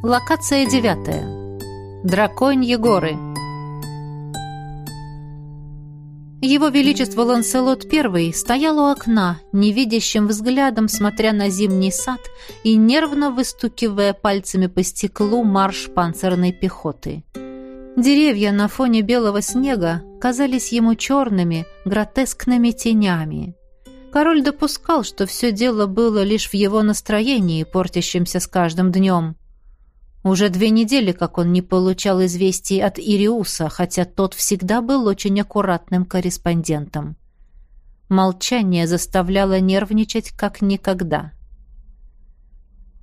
Локация девятая. Драконьи горы. Его Величество Ланселот I стоял у окна, невидящим взглядом смотря на зимний сад и нервно выстукивая пальцами по стеклу марш панцирной пехоты. Деревья на фоне белого снега казались ему черными, гротескными тенями. Король допускал, что все дело было лишь в его настроении, портящемся с каждым днем. Уже две недели, как он не получал известий от Ириуса, хотя тот всегда был очень аккуратным корреспондентом. Молчание заставляло нервничать как никогда.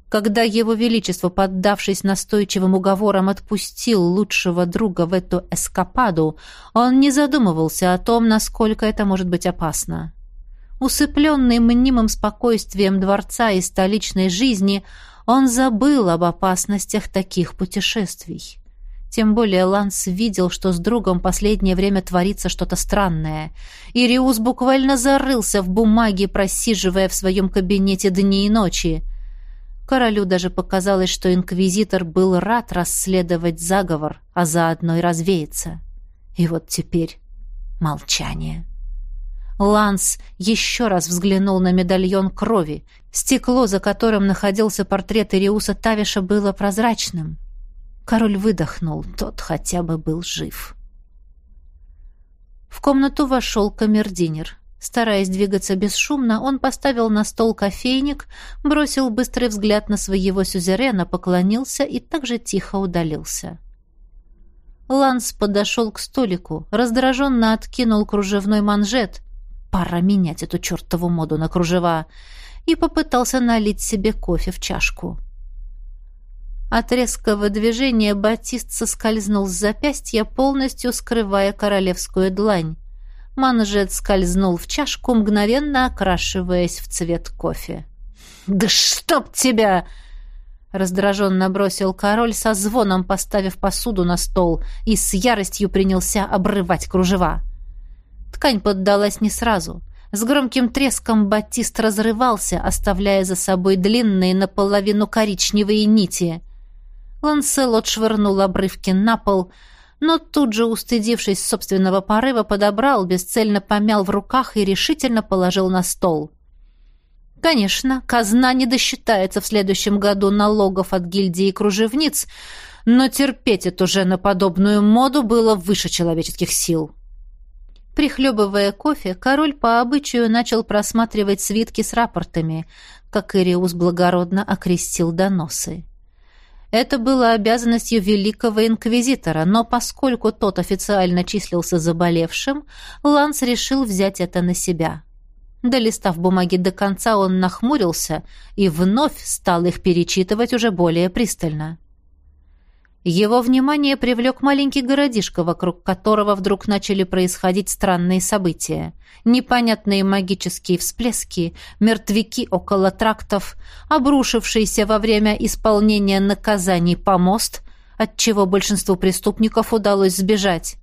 Когда его величество, поддавшись настойчивым уговорам, отпустил лучшего друга в эту эскападу, он не задумывался о том, насколько это может быть опасно. Усыпленный мнимым спокойствием дворца и столичной жизни – он забыл об опасностях таких путешествий. Тем более Ланс видел, что с другом последнее время творится что-то странное. Ириус буквально зарылся в бумаге, просиживая в своем кабинете дни и ночи. Королю даже показалось, что инквизитор был рад расследовать заговор, а заодно и развеяться. И вот теперь молчание. Ланс еще раз взглянул на медальон крови. Стекло, за которым находился портрет Ириуса Тавиша, было прозрачным. Король выдохнул, тот хотя бы был жив. В комнату вошел камердинер. Стараясь двигаться бесшумно, он поставил на стол кофейник, бросил быстрый взгляд на своего сюзерена, поклонился и также тихо удалился. Ланс подошел к столику, раздраженно откинул кружевной манжет, Пора менять эту чертову моду на кружева. И попытался налить себе кофе в чашку. От резкого движения батист соскользнул с запястья, полностью скрывая королевскую длань. Манжет скользнул в чашку, мгновенно окрашиваясь в цвет кофе. «Да чтоб тебя!» Раздраженно бросил король со звоном, поставив посуду на стол, и с яростью принялся обрывать кружева. Ткань поддалась не сразу. С громким треском батист разрывался, оставляя за собой длинные наполовину коричневые нити. Ланселот швырнул обрывки на пол, но тут же, устыдившись собственного порыва, подобрал, бесцельно помял в руках и решительно положил на стол. Конечно, казна не досчитается в следующем году налогов от гильдии кружевниц, но терпеть эту же на подобную моду было выше человеческих сил. Прихлебывая кофе, король по обычаю начал просматривать свитки с рапортами, как Ириус благородно окрестил доносы. Это было обязанностью великого инквизитора, но поскольку тот официально числился заболевшим, Ланс решил взять это на себя. Долистав бумаги до конца, он нахмурился и вновь стал их перечитывать уже более пристально. Его внимание привлек маленький городишко, вокруг которого вдруг начали происходить странные события. Непонятные магические всплески, мертвяки около трактов, обрушившийся во время исполнения наказаний помост, отчего большинству преступников удалось сбежать.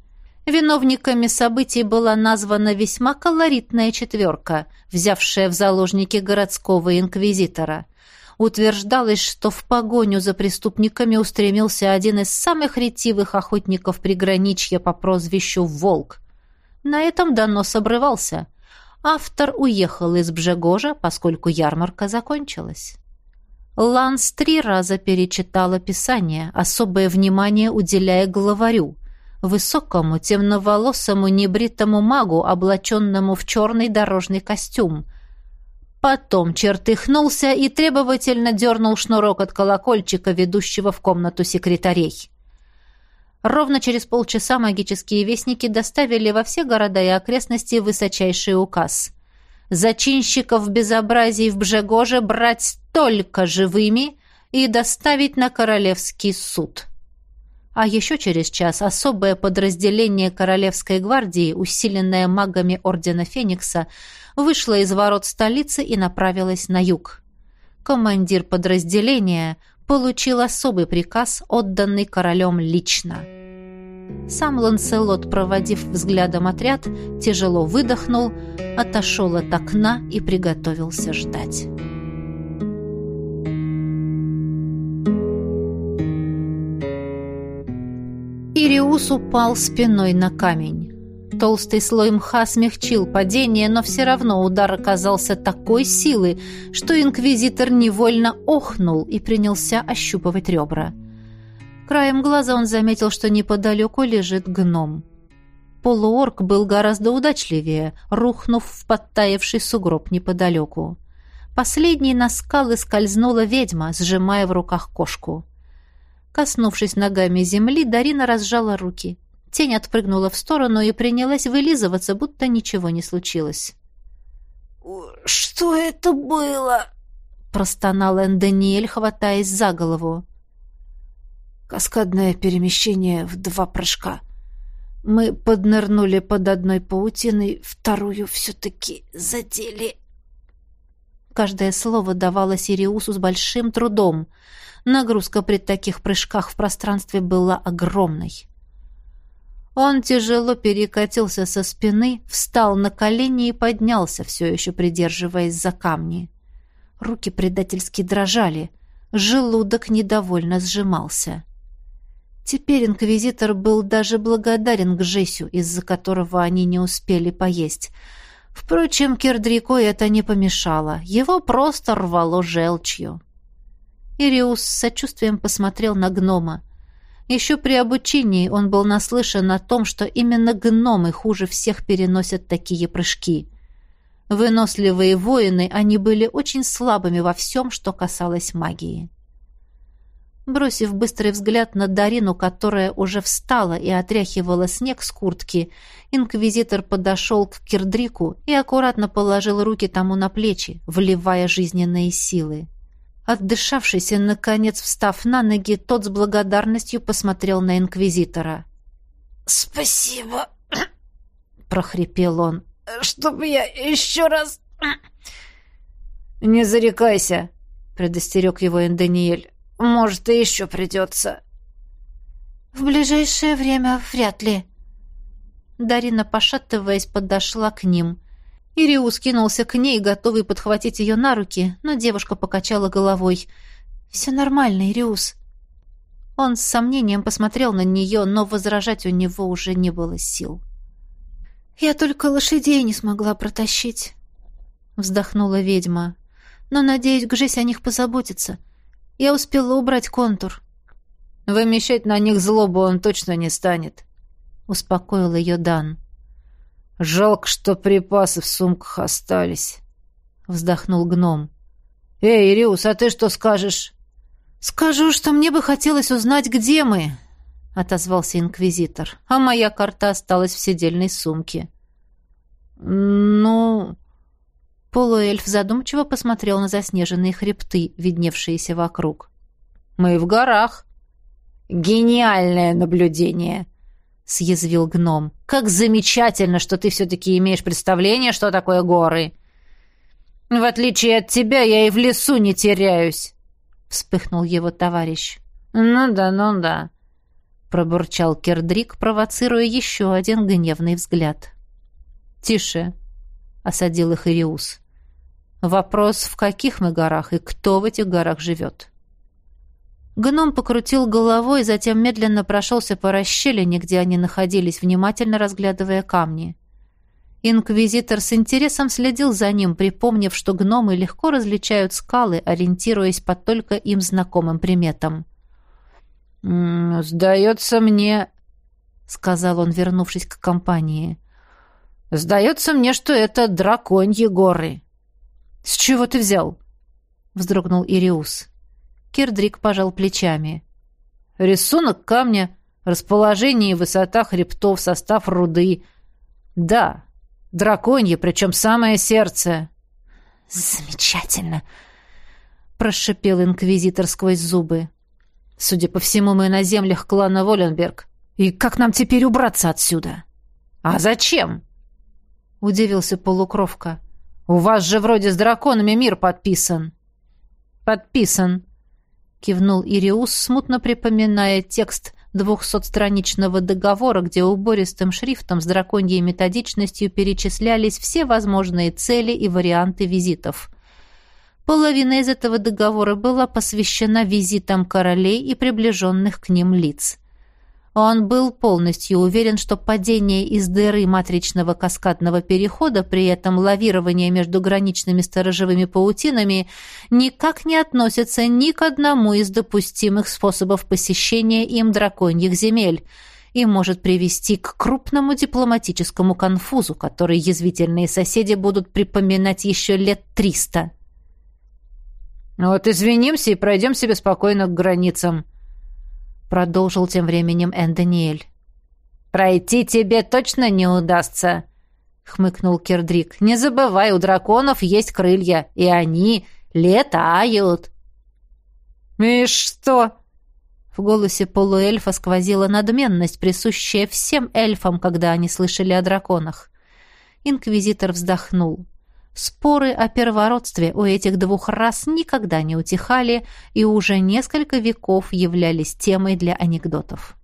Виновниками событий была названа весьма колоритная четверка, взявшая в заложники городского инквизитора – утверждалось, что в погоню за преступниками устремился один из самых ретивых охотников приграничья по прозвищу «Волк». На этом донос обрывался. Автор уехал из Бжегожа, поскольку ярмарка закончилась. Ланс три раза перечитал описание, особое внимание уделяя главарю, высокому, темноволосому, небритому магу, облаченному в черный дорожный костюм – Потом чертыхнулся и требовательно дернул шнурок от колокольчика, ведущего в комнату секретарей. Ровно через полчаса магические вестники доставили во все города и окрестности высочайший указ. Зачинщиков безобразий в Бжегоже брать только живыми и доставить на королевский суд. А еще через час особое подразделение Королевской гвардии, усиленное магами Ордена Феникса, вышла из ворот столицы и направилась на юг. Командир подразделения получил особый приказ, отданный королем лично. Сам Ланселот, проводив взглядом отряд, тяжело выдохнул, отошел от окна и приготовился ждать. Ириус упал спиной на камень. Толстый слой мха смягчил падение, но все равно удар оказался такой силы, что инквизитор невольно охнул и принялся ощупывать ребра. Краем глаза он заметил, что неподалеку лежит гном. Полуорк был гораздо удачливее, рухнув в подтаявший сугроб неподалеку. Последней на скалы скользнула ведьма, сжимая в руках кошку. Коснувшись ногами земли, Дарина разжала руки. Тень отпрыгнула в сторону и принялась вылизываться, будто ничего не случилось. «Что это было?» — простонал Эндониэль, хватаясь за голову. «Каскадное перемещение в два прыжка. Мы поднырнули под одной паутиной, вторую все-таки задели». Каждое слово давало Сириусу с большим трудом. Нагрузка при таких прыжках в пространстве была огромной. Он тяжело перекатился со спины, встал на колени и поднялся, все еще придерживаясь за камни. Руки предательски дрожали, желудок недовольно сжимался. Теперь инквизитор был даже благодарен к Жесю, из-за которого они не успели поесть. Впрочем, Кирдрику это не помешало, его просто рвало желчью. Ириус с сочувствием посмотрел на гнома. Еще при обучении он был наслышан о том, что именно гномы хуже всех переносят такие прыжки. Выносливые воины, они были очень слабыми во всем, что касалось магии. Бросив быстрый взгляд на Дарину, которая уже встала и отряхивала снег с куртки, инквизитор подошел к Кирдрику и аккуратно положил руки тому на плечи, вливая жизненные силы. Отдышавшись и, наконец, встав на ноги, тот с благодарностью посмотрел на инквизитора. «Спасибо!» — прохрипел он. «Чтоб я еще раз...» «Не зарекайся!» — предостерег его Эндониэль. «Может, и еще придется». «В ближайшее время вряд ли». Дарина, пошатываясь, подошла к ним — Ириус кинулся к ней, готовый подхватить ее на руки, но девушка покачала головой. «Все нормально, Ириус». Он с сомнением посмотрел на нее, но возражать у него уже не было сил. «Я только лошадей не смогла протащить», — вздохнула ведьма. «Но, надеюсь, Гжесь о них позаботится. Я успела убрать контур». «Вымещать на них злобу он точно не станет», — успокоил ее Дан. Жалко, что припасы в сумках остались, вздохнул гном. Эй, Ириус, а ты что скажешь? Скажу, что мне бы хотелось узнать, где мы, отозвался инквизитор. А моя карта осталась в седельной сумке. Ну, полуэльф задумчиво посмотрел на заснеженные хребты, видневшиеся вокруг. Мы в горах. Гениальное наблюдение, — съязвил гном. «Как замечательно, что ты все-таки имеешь представление, что такое горы!» «В отличие от тебя, я и в лесу не теряюсь!» — вспыхнул его товарищ. «Ну да, ну да», — пробурчал Кердрик, провоцируя еще один гневный взгляд. «Тише», — осадил их Ириус. «Вопрос, в каких мы горах и кто в этих горах живет?» Гном покрутил головой, затем медленно прошелся по расщелине, где они находились, внимательно разглядывая камни. Инквизитор с интересом следил за ним, припомнив, что гномы легко различают скалы, ориентируясь по только им знакомым приметам. «Сдается мне...» — сказал он, вернувшись к компании. «Сдается мне, что это драконьи горы». «С чего ты взял?» — вздрогнул Ириус. Кирдрик пожал плечами. «Рисунок камня, расположение и высота хребтов, состав руды. Да, драконье, причем самое сердце». «Замечательно!» — прошипел инквизитор сквозь зубы. «Судя по всему, мы на землях клана Воленберг. И как нам теперь убраться отсюда?» «А зачем?» — удивился полукровка. «У вас же вроде с драконами мир подписан». «Подписан», кивнул Ириус, смутно припоминая текст двухсотстраничного договора, где убористым шрифтом с драконьей методичностью перечислялись все возможные цели и варианты визитов. Половина из этого договора была посвящена визитам королей и приближенных к ним лиц. Он был полностью уверен, что падение из дыры матричного каскадного перехода, при этом лавирование между граничными сторожевыми паутинами, никак не относится ни к одному из допустимых способов посещения им драконьих земель и может привести к крупному дипломатическому конфузу, который язвительные соседи будут припоминать еще лет триста. «Вот извинимся и пройдем себе спокойно к границам», продолжил тем временем Эн Даниэль. «Пройти тебе точно не удастся», — хмыкнул Кирдрик. «Не забывай, у драконов есть крылья, и они летают». «И что?» В голосе полуэльфа сквозила надменность, присущая всем эльфам, когда они слышали о драконах. Инквизитор вздохнул. Споры о первородстве у этих двух рас никогда не утихали и уже несколько веков являлись темой для анекдотов.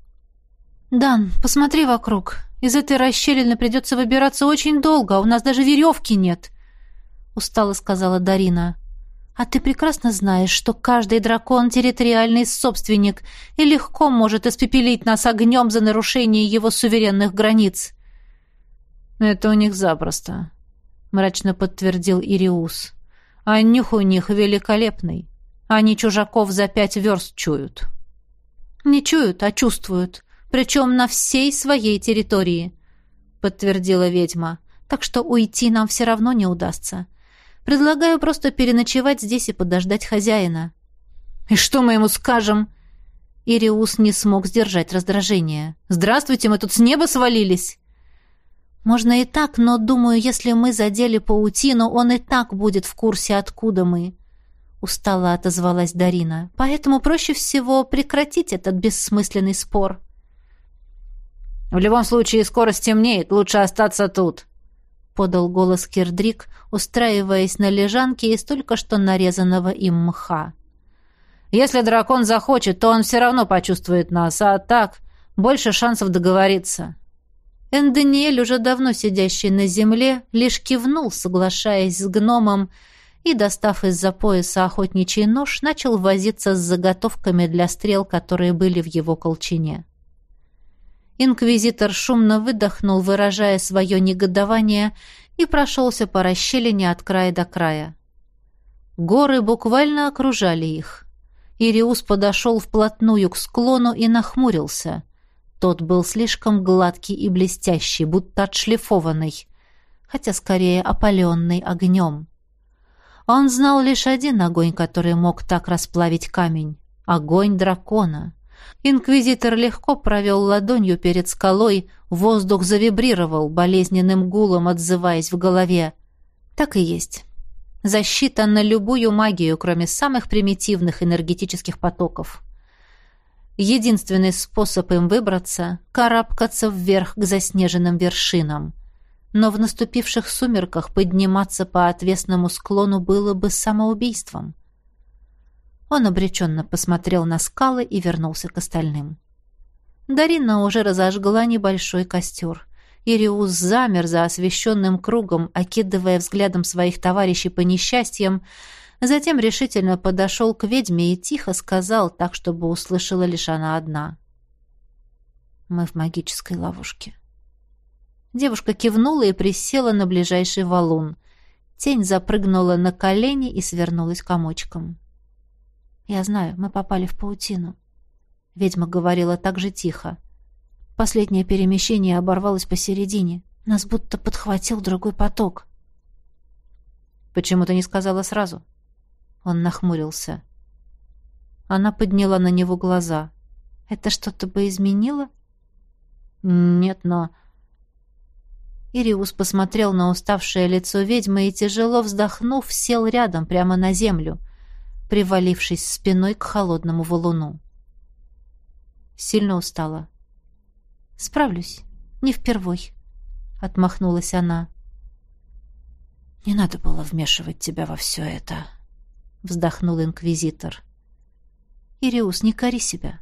«Дан, посмотри вокруг. Из этой расщелины придется выбираться очень долго, а у нас даже веревки нет», — устало сказала Дарина. «А ты прекрасно знаешь, что каждый дракон — территориальный собственник и легко может испепелить нас огнем за нарушение его суверенных границ». «Это у них запросто», — мрачно подтвердил Ириус. «А нюх у них великолепный. Они чужаков за пять верст чуют». «Не чуют, а чувствуют. Причем на всей своей территории», — подтвердила ведьма. «Так что уйти нам все равно не удастся. Предлагаю просто переночевать здесь и подождать хозяина». «И что мы ему скажем?» Ириус не смог сдержать раздражение. «Здравствуйте, мы тут с неба свалились!» Можно и так, но, думаю, если мы задели паутину, он и так будет в курсе, откуда мы. Устало отозвалась Дарина. Поэтому проще всего прекратить этот бессмысленный спор. В любом случае, скоро стемнеет, лучше остаться тут, подал голос Кирдрик, устраиваясь на лежанке из только что нарезанного им мха. Если дракон захочет, то он все равно почувствует нас, а так больше шансов договориться. Эндониэль, уже давно сидящий на земле, лишь кивнул, соглашаясь с гномом, и, достав из-за пояса охотничий нож, начал возиться с заготовками для стрел, которые были в его колчине. Инквизитор шумно выдохнул, выражая свое негодование, и прошелся по расщелине от края до края. Горы буквально окружали их. Ириус подошел вплотную к склону и нахмурился. Тот был слишком гладкий и блестящий, будто отшлифованный, хотя скорее опаленный огнем. Он знал лишь один огонь, который мог так расплавить камень — огонь дракона. Инквизитор легко провел ладонью перед скалой, воздух завибрировал, болезненным гулом отзываясь в голове. Так и есть. Защита на любую магию, кроме самых примитивных энергетических потоков. Единственный способ им выбраться — карабкаться вверх к заснеженным вершинам. Но в наступивших сумерках подниматься по отвесному склону было бы самоубийством. Он обреченно посмотрел на скалы и вернулся к остальным. Дарина уже разожгла небольшой костер. Ириус замер за освещенным кругом, окидывая взглядом своих товарищей по несчастьям, Затем решительно подошел к ведьме и тихо сказал, так, чтобы услышала лишь она одна. «Мы в магической ловушке». Девушка кивнула и присела на ближайший валун. Тень запрыгнула на колени и свернулась комочком. «Я знаю, мы попали в паутину». Ведьма говорила так же тихо. Последнее перемещение оборвалось посередине. Нас будто подхватил другой поток. «Почему ты не сказала сразу?» Он нахмурился. Она подняла на него глаза. «Это что-то бы изменило?» «Нет, но...» Ириус посмотрел на уставшее лицо ведьмы и, тяжело вздохнув, сел рядом, прямо на землю, привалившись спиной к холодному валуну. Сильно устала. «Справлюсь. Не впервой», — отмахнулась она. «Не надо было вмешивать тебя во все это», — вздохнул инквизитор. «Ириус, не кори себя.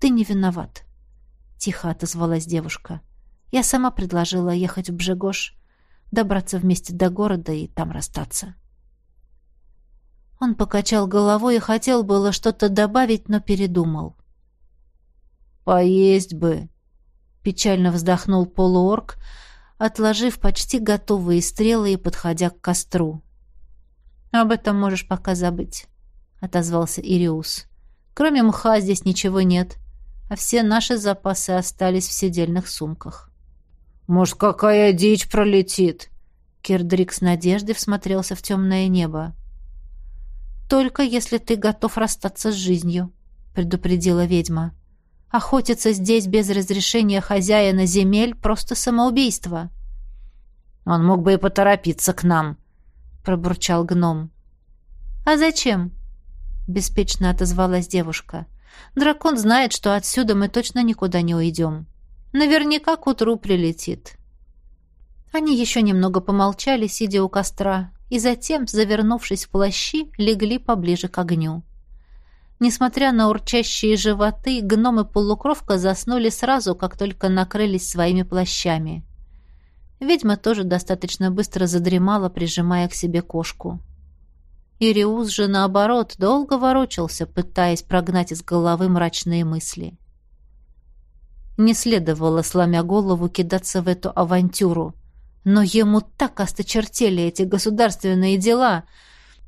Ты не виноват», — тихо отозвалась девушка. «Я сама предложила ехать в Бжегош, добраться вместе до города и там расстаться». Он покачал головой и хотел было что-то добавить, но передумал. Поесть бы. Печально вздохнул полуорг, отложив почти готовые стрелы и подходя к костру. «Об этом можешь пока забыть», — отозвался Ириус. «Кроме мха здесь ничего нет, а все наши запасы остались в седельных сумках». «Может, какая дичь пролетит?» Кирдрик с надеждой всмотрелся в темное небо. «Только если ты готов расстаться с жизнью», — предупредила ведьма. «Охотиться здесь без разрешения хозяина земель — просто самоубийство». «Он мог бы и поторопиться к нам», — пробурчал гном. «А зачем?» — беспечно отозвалась девушка. «Дракон знает, что отсюда мы точно никуда не уйдем. Наверняка к утру прилетит». Они еще немного помолчали, сидя у костра, и затем, завернувшись в плащи, легли поближе к огню. Несмотря на урчащие животы, гном и полукровка заснули сразу, как только накрылись своими плащами. Ведьма тоже достаточно быстро задремала, прижимая к себе кошку. Ириус же, наоборот, долго ворочался, пытаясь прогнать из головы мрачные мысли. Не следовало, сломя голову, кидаться в эту авантюру — но ему так осточертели эти государственные дела.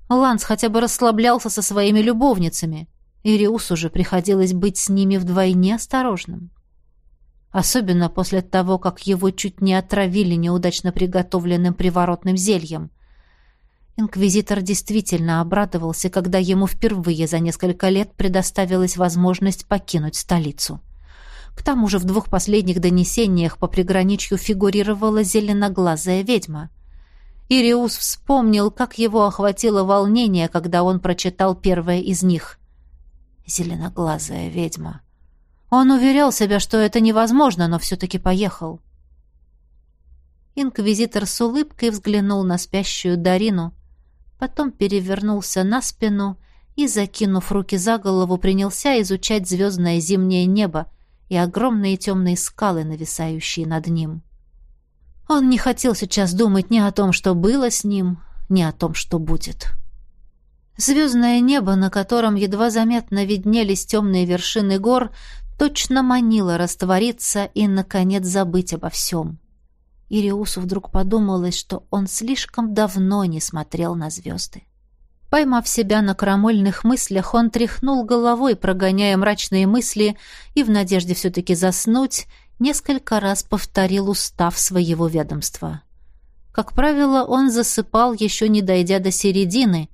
Ланс хотя бы расслаблялся со своими любовницами. Ириусу же приходилось быть с ними вдвойне осторожным. Особенно после того, как его чуть не отравили неудачно приготовленным приворотным зельем. Инквизитор действительно обрадовался, когда ему впервые за несколько лет предоставилась возможность покинуть столицу. К тому же в двух последних донесениях по приграничью фигурировала зеленоглазая ведьма. Ириус вспомнил, как его охватило волнение, когда он прочитал первое из них. «Зеленоглазая ведьма». Он уверял себя, что это невозможно, но все-таки поехал. Инквизитор с улыбкой взглянул на спящую Дарину, потом перевернулся на спину и, закинув руки за голову, принялся изучать звездное зимнее небо, и огромные темные скалы, нависающие над ним. Он не хотел сейчас думать ни о том, что было с ним, ни о том, что будет. Звездное небо, на котором едва заметно виднелись темные вершины гор, точно манило раствориться и, наконец, забыть обо всем. Ириусу вдруг подумалось, что он слишком давно не смотрел на звезды. Поймав себя на крамольных мыслях, он тряхнул головой, прогоняя мрачные мысли, и в надежде все-таки заснуть, несколько раз повторил устав своего ведомства. Как правило, он засыпал, еще не дойдя до середины,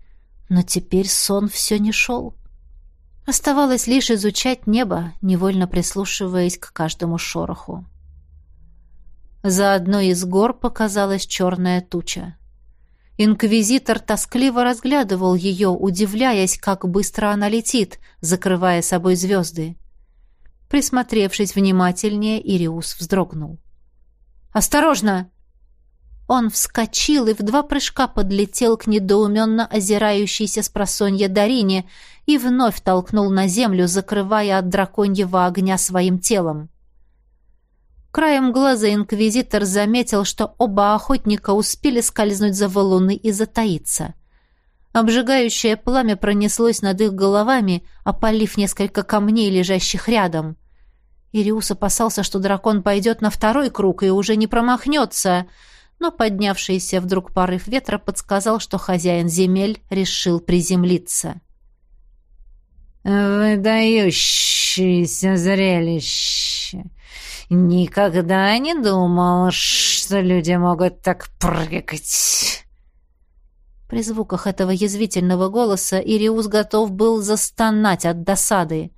но теперь сон все не шел. Оставалось лишь изучать небо, невольно прислушиваясь к каждому шороху. За одной из гор показалась черная туча. Инквизитор тоскливо разглядывал ее, удивляясь, как быстро она летит, закрывая собой звезды. Присмотревшись внимательнее, Ириус вздрогнул. «Осторожно!» Он вскочил и в два прыжка подлетел к недоуменно озирающейся с просонья Дарине и вновь толкнул на землю, закрывая от драконьего огня своим телом. Краем глаза инквизитор заметил, что оба охотника успели скользнуть за валуны и затаиться. Обжигающее пламя пронеслось над их головами, опалив несколько камней, лежащих рядом. Ириус опасался, что дракон пойдет на второй круг и уже не промахнется, но поднявшийся вдруг порыв ветра подсказал, что хозяин земель решил приземлиться. «Выдающееся зрелище!» Никогда не думал, что люди могут так прыгать. При звуках этого язвительного голоса Ириус готов был застонать от досады.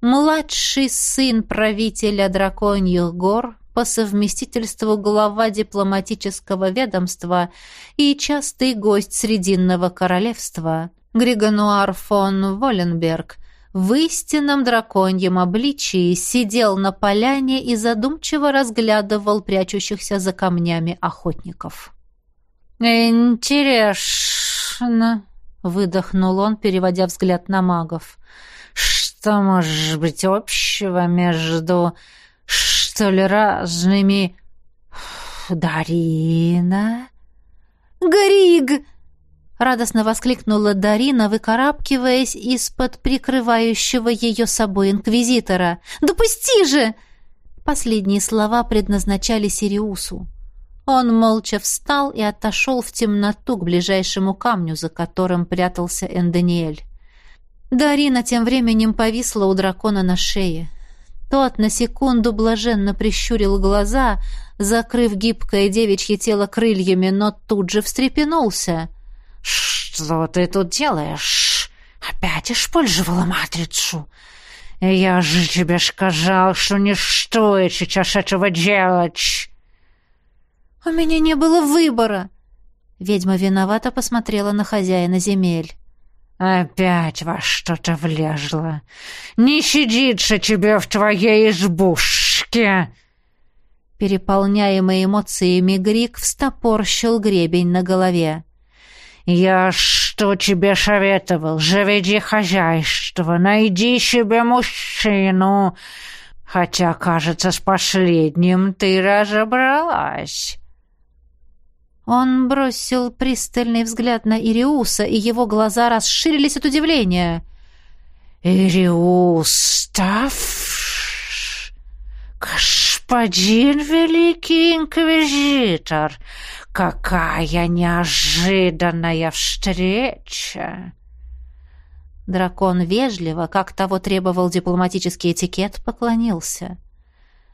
Младший сын правителя драконьих гор, по совместительству глава дипломатического ведомства и частый гость Срединного королевства, Григонуар фон Воленберг, в истинном драконьем обличии сидел на поляне и задумчиво разглядывал прячущихся за камнями охотников. «Интересно», — выдохнул он, переводя взгляд на магов. «Что может быть общего между, что ли, разными... Дарина?» «Григ!» Радостно воскликнула Дарина, выкарабкиваясь из-под прикрывающего ее собой инквизитора. «Допусти же!» Последние слова предназначали Сириусу. Он молча встал и отошел в темноту к ближайшему камню, за которым прятался Эндониэль. Дарина тем временем повисла у дракона на шее. Тот на секунду блаженно прищурил глаза, закрыв гибкое девичье тело крыльями, но тут же встрепенулся. «Что ты тут делаешь? Опять использовала матрицу? Я же тебе сказал, что не стоит сейчас этого делать!» «У меня не было выбора!» Ведьма виновато посмотрела на хозяина земель. «Опять во что-то влезла. Не сидится тебе в твоей избушке!» Переполняемый эмоциями Грик встопорщил гребень на голове. «Я что тебе советовал? Заведи хозяйство, найди себе мужчину. Хотя, кажется, с последним ты разобралась». Он бросил пристальный взгляд на Ириуса, и его глаза расширились от удивления. «Ириус, Таф, господин великий инквизитор, какая неожиданная встреча!» Дракон вежливо, как того требовал дипломатический этикет, поклонился.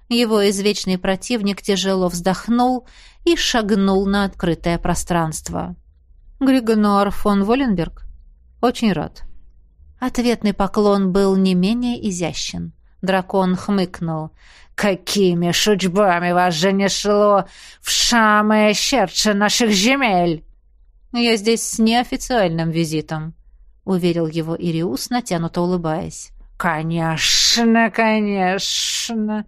Его извечный противник тяжело вздохнул и шагнул на открытое пространство. «Григонуар фон Воленберг? Очень рад». Ответный поклон был не менее изящен. Дракон хмыкнул. «Какими судьбами вас занесло в самое сердце наших земель?» «Я здесь с неофициальным визитом», — уверил его Ириус, натянуто улыбаясь. «Конечно, конечно!»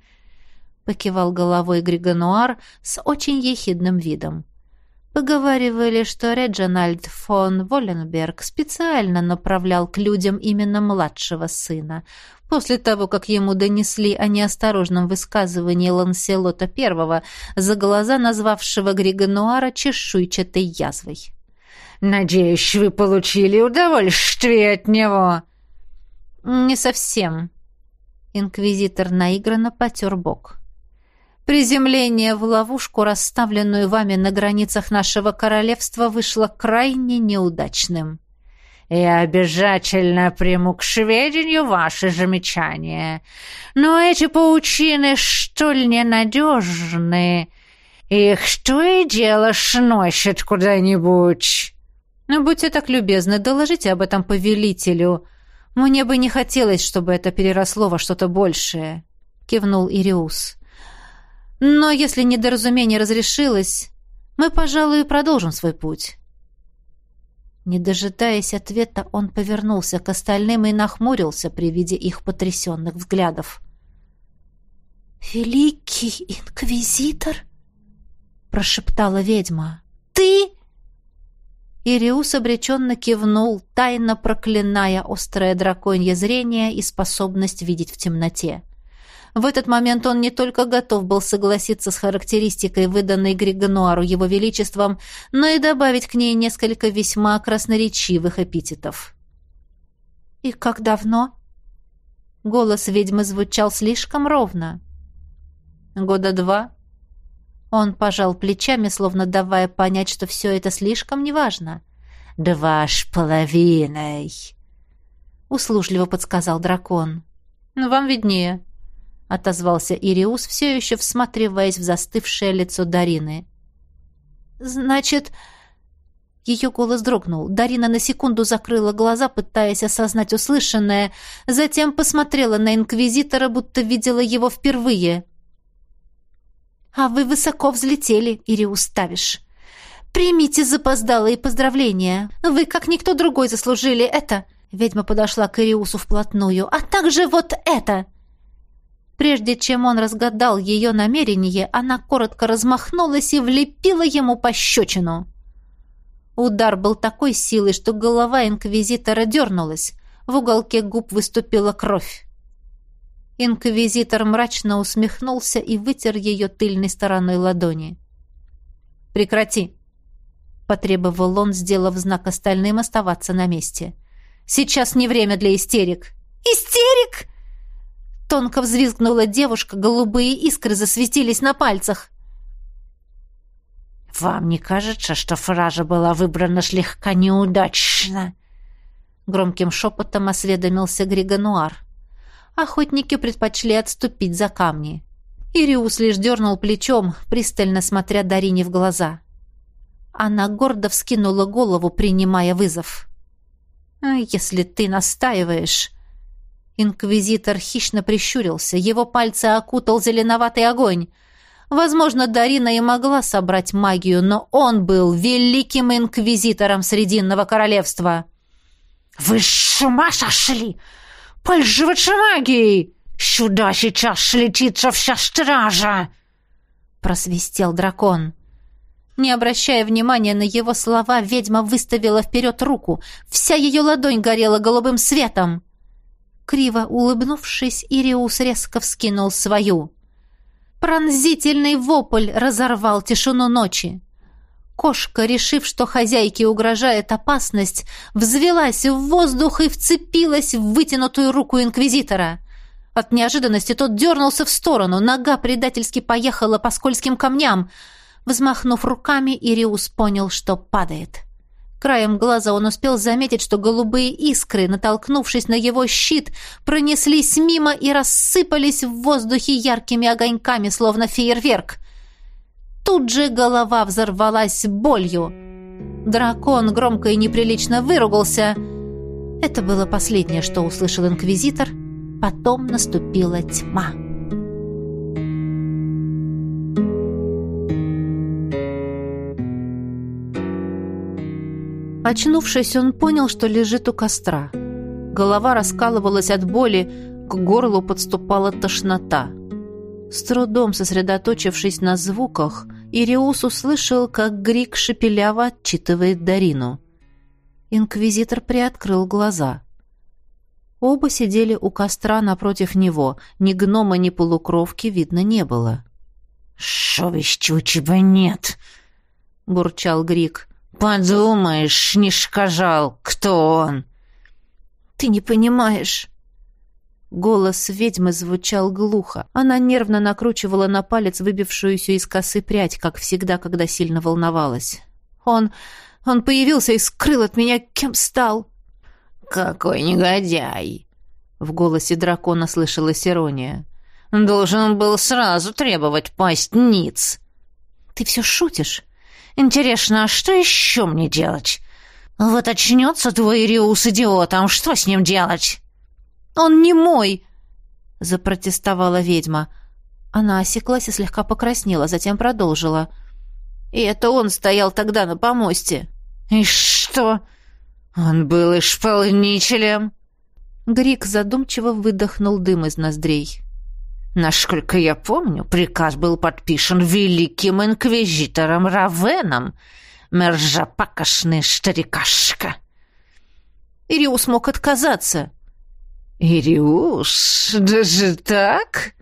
Покивал головой Григонуар с очень ехидным видом. Поговаривали, что Реджинальд фон Волленберг специально направлял к людям именно младшего сына, после того, как ему донесли о неосторожном высказывании Ланселота I, за глаза назвавшего Григонуара чешуйчатой язвой. «Надеюсь, вы получили удовольствие от него?» «Не совсем». Инквизитор наигранно потер бок. Приземление в ловушку, расставленную вами на границах нашего королевства, вышло крайне неудачным. Я обязательно приму к сведению ваши замечания. Но эти паучины столь ненадежны. Их что и дело сносит куда-нибудь. Ну, будьте так любезны, доложите об этом повелителю. Мне бы не хотелось, чтобы это переросло во что-то большее, — кивнул Ириус. Но если недоразумение разрешилось, мы, пожалуй, продолжим свой путь». Не дожидаясь ответа, он повернулся к остальным и нахмурился при виде их потрясенных взглядов. «Великий инквизитор?» — прошептала ведьма. «Ты?» Ириус обреченно кивнул, тайно проклиная острое драконье зрение и способность видеть в темноте. В этот момент он не только готов был согласиться с характеристикой, выданной Григонуару его величеством, но и добавить к ней несколько весьма красноречивых эпитетов. «И как давно?» Голос ведьмы звучал слишком ровно. «Года два». Он пожал плечами, словно давая понять, что все это слишком неважно. «Два с половиной», — услужливо подсказал дракон. «Вам виднее», — отозвался Ириус, все еще всматриваясь в застывшее лицо Дарины. «Значит...» Ее голос дрогнул. Дарина на секунду закрыла глаза, пытаясь осознать услышанное, затем посмотрела на инквизитора, будто видела его впервые. «А вы высоко взлетели, Ириус Тавиш. Примите запоздалые поздравления. Вы, как никто другой, заслужили это...» Ведьма подошла к Ириусу вплотную. «А также вот это!» Прежде чем он разгадал ее намерение, она коротко размахнулась и влепила ему пощечину. Удар был такой силой, что голова инквизитора дернулась. В уголке губ выступила кровь. Инквизитор мрачно усмехнулся и вытер ее тыльной стороной ладони. «Прекрати!» — потребовал он, сделав знак остальным оставаться на месте. «Сейчас не время для истерик». «Истерик!» Тонко взвизгнула девушка, голубые искры засветились на пальцах. «Вам не кажется, что фраза была выбрана слегка неудачно?» Громким шепотом осведомился Григануар. Охотники предпочли отступить за камни. Ириус лишь дернул плечом, пристально смотря Дарине в глаза. Она гордо вскинула голову, принимая вызов. «А «Если ты настаиваешь...» Инквизитор хищно прищурился, его пальцы окутал зеленоватый огонь. Возможно, Дарина и могла собрать магию, но он был великим инквизитором Срединного королевства. «Вы с ума сошли? Пользоваться магией! Сюда сейчас слетится вся стража!» Просвистел дракон. Не обращая внимания на его слова, ведьма выставила вперед руку. Вся ее ладонь горела голубым светом. Криво улыбнувшись, Ириус резко вскинул свою. Пронзительный вопль разорвал тишину ночи. Кошка, решив, что хозяйке угрожает опасность, взвелась в воздух и вцепилась в вытянутую руку инквизитора. От неожиданности тот дернулся в сторону, нога предательски поехала по скользким камням. Взмахнув руками, Ириус понял, что падает. Краем глаза он успел заметить, что голубые искры, натолкнувшись на его щит, пронеслись мимо и рассыпались в воздухе яркими огоньками, словно фейерверк. Тут же голова взорвалась болью. Дракон громко и неприлично выругался. Это было последнее, что услышал инквизитор. Потом наступила тьма. Очнувшись, он понял, что лежит у костра. Голова раскалывалась от боли, к горлу подступала тошнота. С трудом сосредоточившись на звуках, Ириус услышал, как Грик шепеляво отчитывает Дарину. Инквизитор приоткрыл глаза. Оба сидели у костра напротив него. Ни гнома, ни полукровки видно не было. «Совести у нет!» — бурчал Грик. «Подумаешь, не сказал, кто он!» «Ты не понимаешь!» Голос ведьмы звучал глухо. Она нервно накручивала на палец выбившуюся из косы прядь, как всегда, когда сильно волновалась. «Он... он появился и скрыл от меня, кем стал!» «Какой негодяй!» В голосе дракона слышалась ирония. «Должен был сразу требовать пасть ниц!» «Ты все шутишь?» «Интересно, а что еще мне делать? Вот очнется твой Риус идиотом, что с ним делать?» «Он не мой!» — запротестовала ведьма. Она осеклась и слегка покраснела, затем продолжила. «И это он стоял тогда на помосте». «И что? Он был исполнителем?» Грик задумчиво выдохнул дым из ноздрей. «Насколько я помню, приказ был подписан великим инквизитором Равеном, мерзопакошный старикашка». «Ириус мог отказаться», «Ириус, даже так?»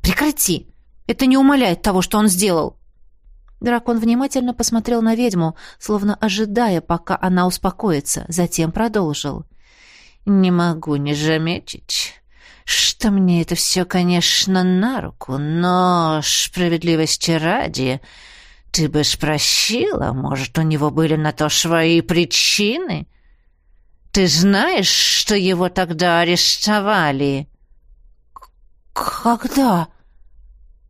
«Прекрати! Это не умаляет того, что он сделал!» Дракон внимательно посмотрел на ведьму, словно ожидая, пока она успокоится, затем продолжил. «Не могу не заметить, что мне это все, конечно, на руку, но справедливости ради, ты бы спросила, может, у него были на то свои причины?» Ты знаешь, что его тогда арестовали?» «Когда?»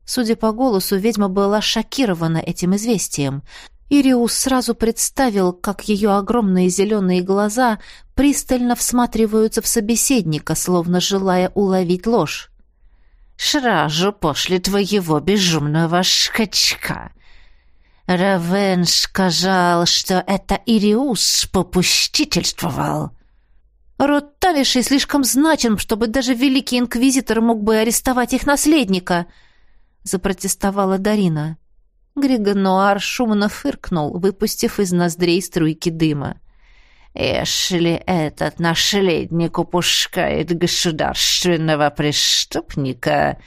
Судя по голосу, ведьма была шокирована этим известием. Ириус сразу представил, как ее огромные зеленые глаза пристально всматриваются в собеседника, словно желая уловить ложь. «Сразу после твоего безумного скачка. Равен сказал, что это Ириус попустительствовал». Род Тавишей слишком значен, чтобы даже великий инквизитор мог бы арестовать их наследника, запротестовала Дарина. Григонуар шумно фыркнул, выпустив из ноздрей струйки дыма. «Если этот наследник упускает государственного преступника,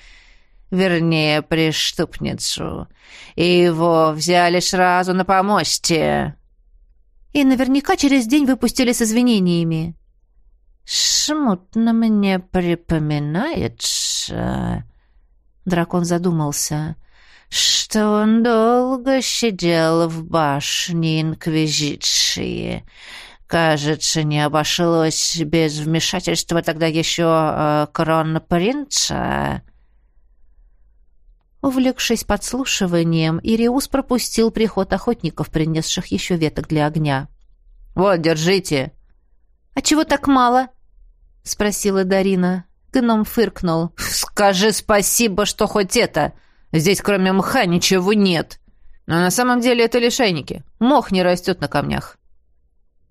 вернее, преступницу, и его взяли сразу на помосте, И наверняка через день выпустили с извинениями. «Смутно мне припоминается...» Дракон задумался что он долго сидел в башне Инквизиции. Кажется, не обошлось без вмешательства тогда еще э, кронпринца. Увлекшись подслушиванием, Ириус пропустил приход охотников, принесших еще веток для огня. «Вот, держите!» «А чего так мало?» — спросила Дарина. Гном фыркнул. «Скажи спасибо, что хоть это!» Здесь кроме мха ничего нет. Но на самом деле это лишайники. Мох не растет на камнях».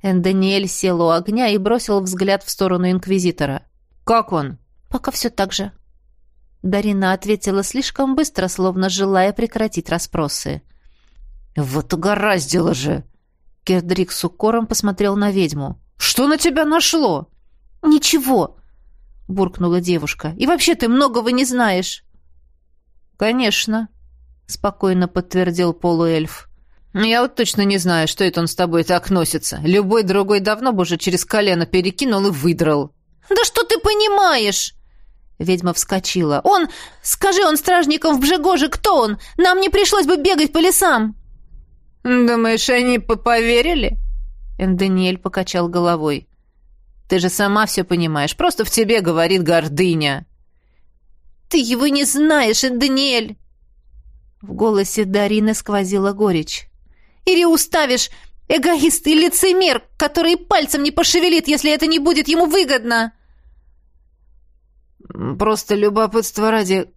Эндониэль сел у огня и бросил взгляд в сторону Инквизитора. «Как он?» «Пока все так же». Дарина ответила слишком быстро, словно желая прекратить расспросы. «Вот угораздило же!» Кердрик с укором посмотрел на ведьму. «Что на тебя нашло?» «Ничего!» — буркнула девушка. «И вообще ты многого не знаешь!» «Конечно», — спокойно подтвердил полуэльф. «Я вот точно не знаю, что это он с тобой так носится. Любой другой давно бы уже через колено перекинул и выдрал». «Да что ты понимаешь?» Ведьма вскочила. «Он... Скажи, он стражником в Бжегоже, кто он? Нам не пришлось бы бегать по лесам!» «Думаешь, они поверили?» Эндониэль покачал головой. «Ты же сама все понимаешь. Просто в тебе говорит гордыня». «Ты его не знаешь, Даниэль!» В голосе Дарины сквозила горечь. «Или уставишь, эгоист и лицемер, который пальцем не пошевелит, если это не будет ему выгодно!» «Просто любопытство ради,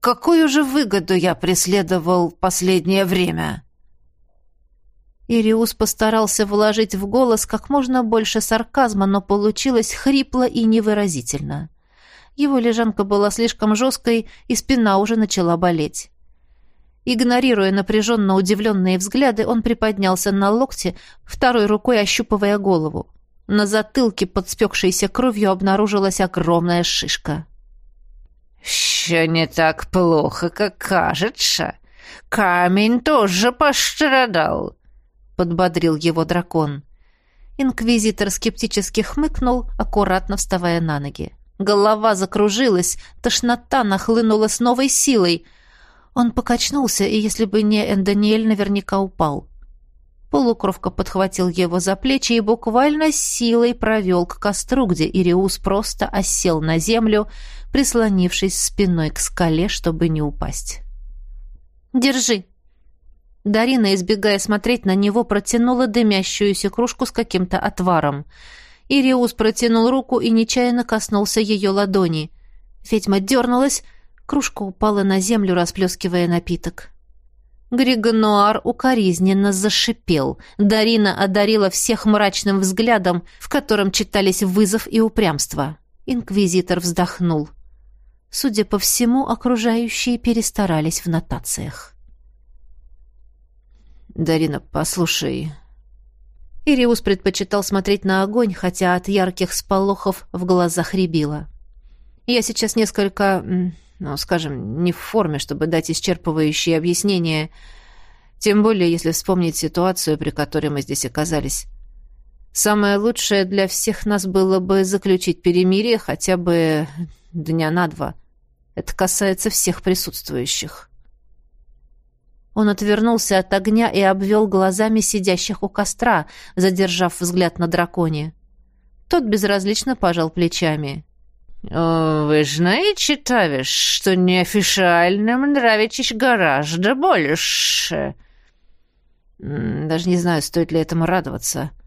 какую же выгоду я преследовал последнее время?» Ириус постарался вложить в голос как можно больше сарказма, но получилось хрипло и невыразительно. Его лежанка была слишком жесткой, и спина уже начала болеть. Игнорируя напряженно удивленные взгляды, он приподнялся на локте, второй рукой ощупывая голову. На затылке под спекшейся кровью обнаружилась огромная шишка. «Еще не так плохо, как кажется. Камень тоже пострадал», — подбодрил его дракон. Инквизитор скептически хмыкнул, аккуратно вставая на ноги. Голова закружилась, тошнота нахлынула с новой силой. Он покачнулся, и если бы не Эндониэль, наверняка упал. Полукровка подхватил его за плечи и буквально силой провел к костру, где Ириус просто осел на землю, прислонившись спиной к скале, чтобы не упасть. «Держи!» Дарина, избегая смотреть на него, протянула дымящуюся кружку с каким-то отваром — Ириус протянул руку и нечаянно коснулся ее ладони. Ведьма дернулась, кружка упала на землю, расплескивая напиток. Григонуар укоризненно зашипел. Дарина одарила всех мрачным взглядом, в котором читались вызов и упрямство. Инквизитор вздохнул. Судя по всему, окружающие перестарались в нотациях. «Дарина, послушай, Ириус предпочитал смотреть на огонь, хотя от ярких сполохов в глазах рябило. «Я сейчас несколько, ну, скажем, не в форме, чтобы дать исчерпывающие объяснения, тем более если вспомнить ситуацию, при которой мы здесь оказались. Самое лучшее для всех нас было бы заключить перемирие хотя бы дня на два. Это касается всех присутствующих». Он отвернулся от огня и обвел глазами сидящих у костра, задержав взгляд на драконе. Тот безразлично пожал плечами. «Вы знаете, Тавиш, что неофициальным нравитесь гораздо больше?» «Даже не знаю, стоит ли этому радоваться», —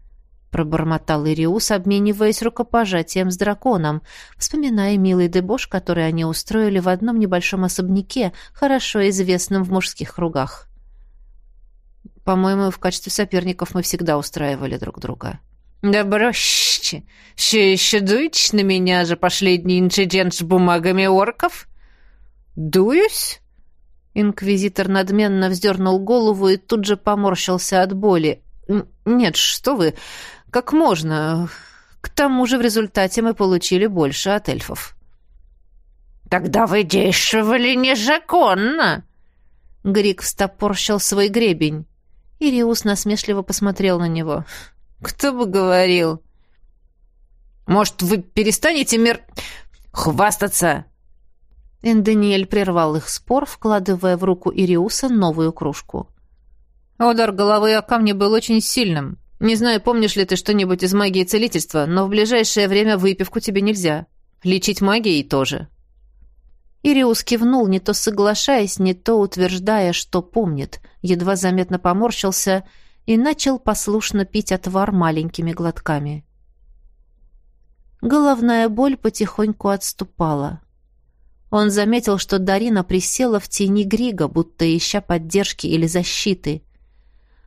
пробормотал Ириус, обмениваясь рукопожатием с драконом, вспоминая милый дебош, который они устроили в одном небольшом особняке, хорошо известном в мужских кругах. По-моему, в качестве соперников мы всегда устраивали друг друга. «Да бросьте! Все еще дуете на меня за последний инцидент с бумагами орков?» «Дуюсь?» Инквизитор надменно вздернул голову и тут же поморщился от боли. «Нет, что вы! Как можно? К тому же в результате мы получили больше от эльфов». «Тогда вы действовали незаконно!» Грик встопорщил свой гребень. Ириус насмешливо посмотрел на него. «Кто бы говорил?» «Может, вы перестанете мир... хвастаться?» Эндониэль прервал их спор, вкладывая в руку Ириуса новую кружку. «Удар головы о камни был очень сильным. Не знаю, помнишь ли ты что-нибудь из магии целительства, но в ближайшее время выпивку тебе нельзя. Лечить магией тоже». Ириус кивнул, не то соглашаясь, не то утверждая, что помнит, едва заметно поморщился и начал послушно пить отвар маленькими глотками. Головная боль потихоньку отступала. Он заметил, что Дарина присела в тени Грига, будто ища поддержки или защиты.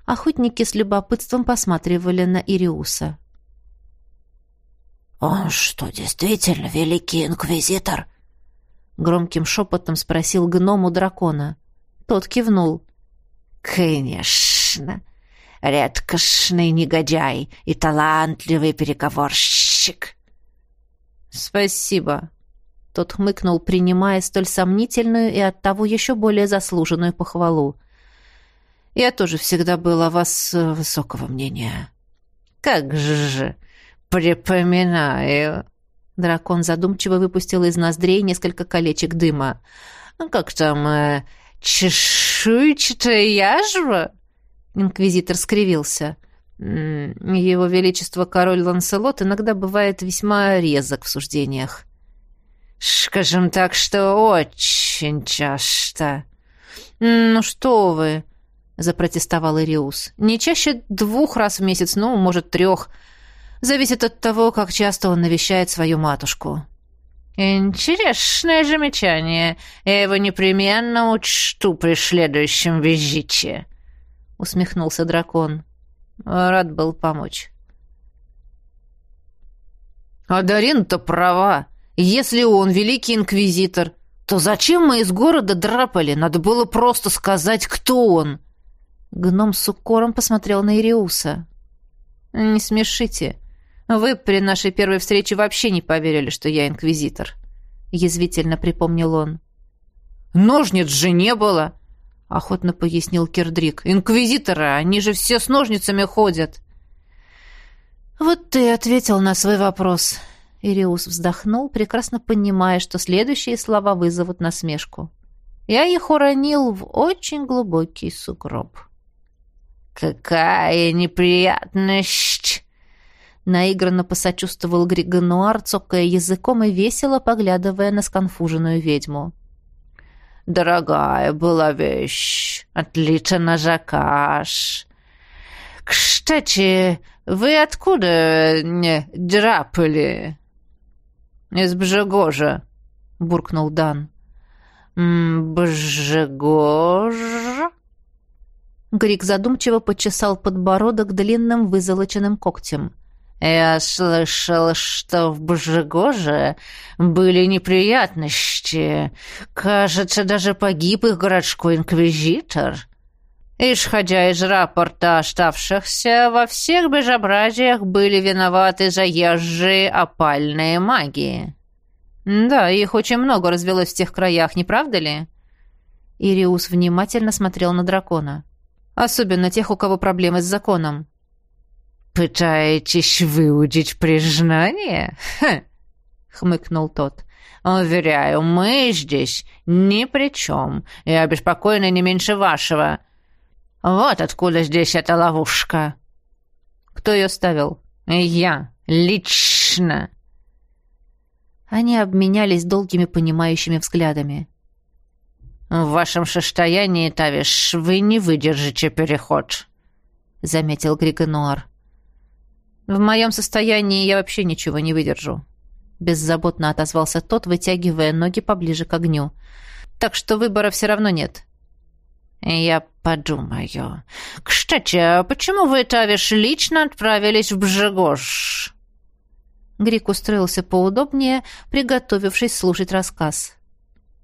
Охотники с любопытством посматривали на Ириуса. «Он что, действительно великий инквизитор?» Громким шепотом спросил гном у дракона. Тот кивнул. «Конечно. Редкостный негодяй и талантливый переговорщик». «Спасибо», тот хмыкнул, принимая столь сомнительную и оттого еще более заслуженную похвалу. «Я тоже всегда был о вас э, высокого мнения». «Как же! Припоминаю!» Дракон задумчиво выпустил из ноздрей несколько колечек дыма. «Как там? Э, чешуйчатая яжва?» Инквизитор скривился. «Его Величество король Ланселот иногда бывает весьма резок в суждениях. Скажем так, что очень часто. Ну что вы, запротестовал Ириус. Не чаще двух раз в месяц, ну, может, трех. Зависит от того, как часто он навещает свою матушку. Интересное замечание. Я его непременно учту при следующем визите. Усмехнулся дракон. Рад был помочь. А Дарин-то права. Если он великий инквизитор, то зачем мы из города драпали? Надо было просто сказать, кто он. Гном с укором посмотрел на Ириуса. «Не смешите. Вы при нашей первой встрече вообще не поверили, что я инквизитор», — язвительно припомнил он. «Ножниц же не было», — охотно пояснил Кирдрик. «Инквизиторы, они же все с ножницами ходят». «Вот ты ответил на свой вопрос», Ириус вздохнул, прекрасно понимая, что следующие слова вызовут насмешку. Я их уронил в очень глубокий сугроб. «Какая неприятность!» Наигранно посочувствовал Григонуар, цокая языком и весело поглядывая на сконфуженную ведьму. «Дорогая была вещь, отлично заказ. Кстати, вы откуда не драпали?» «Из Бжегожа», — буркнул Дан. «Бжегож?» Грик задумчиво почесал подбородок длинным вызолоченным когтем. «Я слышал, что в Бжегоже были неприятности. Кажется, даже погиб их городской инквизитор. Исходя из рапорта оставшихся, во всех безобразиях были виноваты заезжие опальные маги. Да, их очень много развелось в тех краях, не правда ли? Ириус внимательно смотрел на дракона. Особенно тех, у кого проблемы с законом. «Пытаетесь выудить признание?» Ха! хмыкнул тот. «Уверяю, мы здесь ни при чем. Я обеспокоена не меньше вашего. Вот откуда здесь эта ловушка. Кто ее ставил? Я. Лично. Они обменялись долгими понимающими взглядами. «В вашем состоянии, Тавиш, вы не выдержите переход», — заметил Григонуар. «В моем состоянии я вообще ничего не выдержу», — беззаботно отозвался тот, вытягивая ноги поближе к огню. «Так что выбора все равно нет. «Я подумаю. Кстати, а почему вы, Тавиш, лично отправились в Бжегош?» Грик устроился поудобнее, приготовившись слушать рассказ.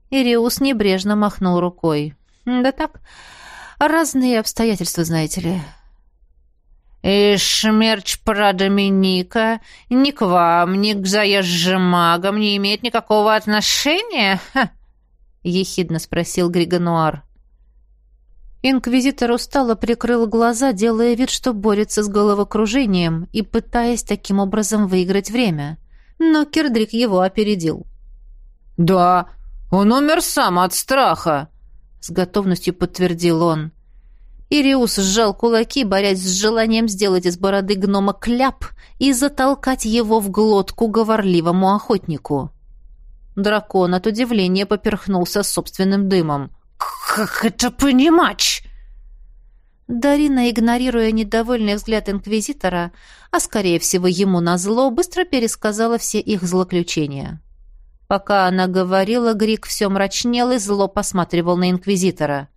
Ириус небрежно махнул рукой. «Да так, разные обстоятельства, знаете ли». «И смерть про Доминика ни к вам, ни к заезжим магам не имеет никакого отношения?» — ехидно спросил Григонуар. Инквизитор устало прикрыл глаза, делая вид, что борется с головокружением и пытаясь таким образом выиграть время. Но Кирдрик его опередил. «Да, он умер сам от страха», — с готовностью подтвердил он. Ириус сжал кулаки, борясь с желанием сделать из бороды гнома кляп и затолкать его в глотку говорливому охотнику. Дракон от удивления поперхнулся собственным дымом. «Как это понимать?» Дарина, игнорируя недовольный взгляд инквизитора, а, скорее всего, ему назло, быстро пересказала все их злоключения. Пока она говорила, Грик все мрачнел и зло посматривал на инквизитора.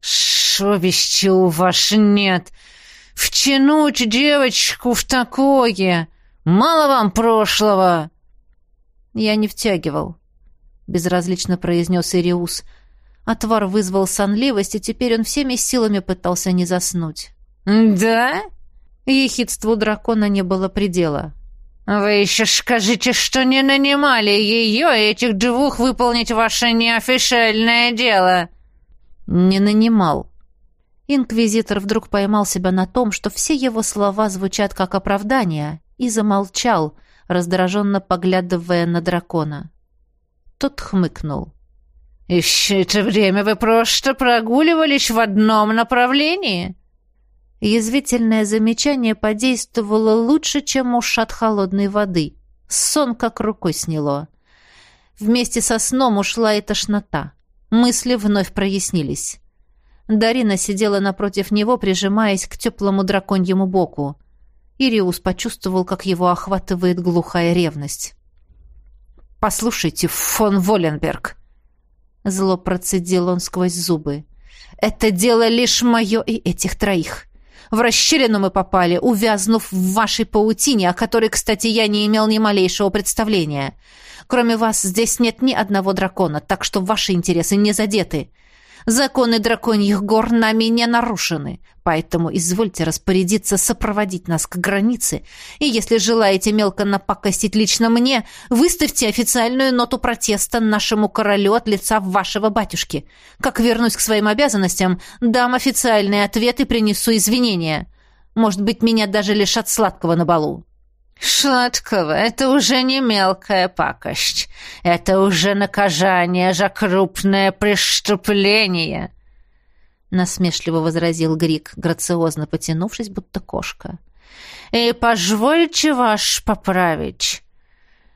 «Совести у вас нет! Втянуть девочку в такое! Мало вам прошлого!» «Я не втягивал», — безразлично произнес Ириус, — Отвар вызвал сонливость, и теперь он всеми силами пытался не заснуть. «Да?» Ехидству дракона не было предела. «Вы еще скажите, что не нанимали ее и этих двух выполнить ваше неофициальное дело!» «Не нанимал». Инквизитор вдруг поймал себя на том, что все его слова звучат как оправдание, и замолчал, раздраженно поглядывая на дракона. Тот хмыкнул. И все это время вы просто прогуливались в одном направлении?» Язвительное замечание подействовало лучше, чем ушат холодной воды. Сон как рукой сняло. Вместе со сном ушла и тошнота. Мысли вновь прояснились. Дарина сидела напротив него, прижимаясь к теплому драконьему боку. Ириус почувствовал, как его охватывает глухая ревность. «Послушайте, фон Воленберг», Зло процедил он сквозь зубы. «Это дело лишь мое и этих троих. В расщелину мы попали, увязнув в вашей паутине, о которой, кстати, я не имел ни малейшего представления. Кроме вас здесь нет ни одного дракона, так что ваши интересы не задеты. Законы драконьих гор нами не нарушены, поэтому извольте распорядиться сопроводить нас к границе, и если желаете мелко напакостить лично мне, выставьте официальную ноту протеста нашему королю от лица вашего батюшки. Как вернусь к своим обязанностям, дам официальный ответ и принесу извинения. Может быть, меня даже лишат сладкого на балу». «Сладкого — это уже не мелкая пакость. Это уже наказание за крупное преступление!» Насмешливо возразил Грик, грациозно потянувшись, будто кошка. «И позвольте вас поправить.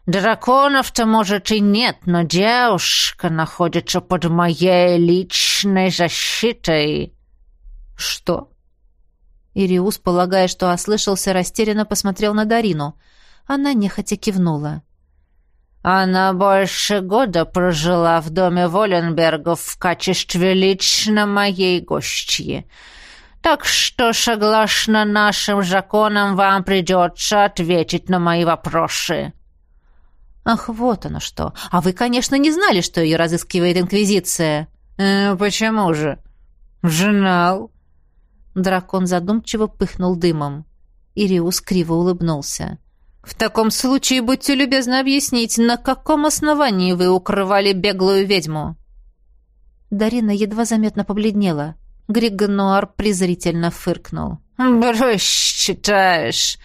Драконов-то, может, и нет, но девушка находится под моей личной защитой». «Что?» Ириус, полагая, что ослышался, растерянно посмотрел на Дарину. Она нехотя кивнула. «Она больше года прожила в доме Воленбергов в качестве лично моей гостьи. Так что, согласно нашим законам, вам придется ответить на мои вопросы». «Ах, вот оно что! А вы, конечно, не знали, что ее разыскивает Инквизиция?» «Э, «Почему же?» «Знал». Дракон задумчиво пыхнул дымом. Ириус криво улыбнулся. «В таком случае будьте любезны объяснить, на каком основании вы укрывали беглую ведьму?» Дарина едва заметно побледнела. Григонуар презрительно фыркнул. «Брось, читаешь.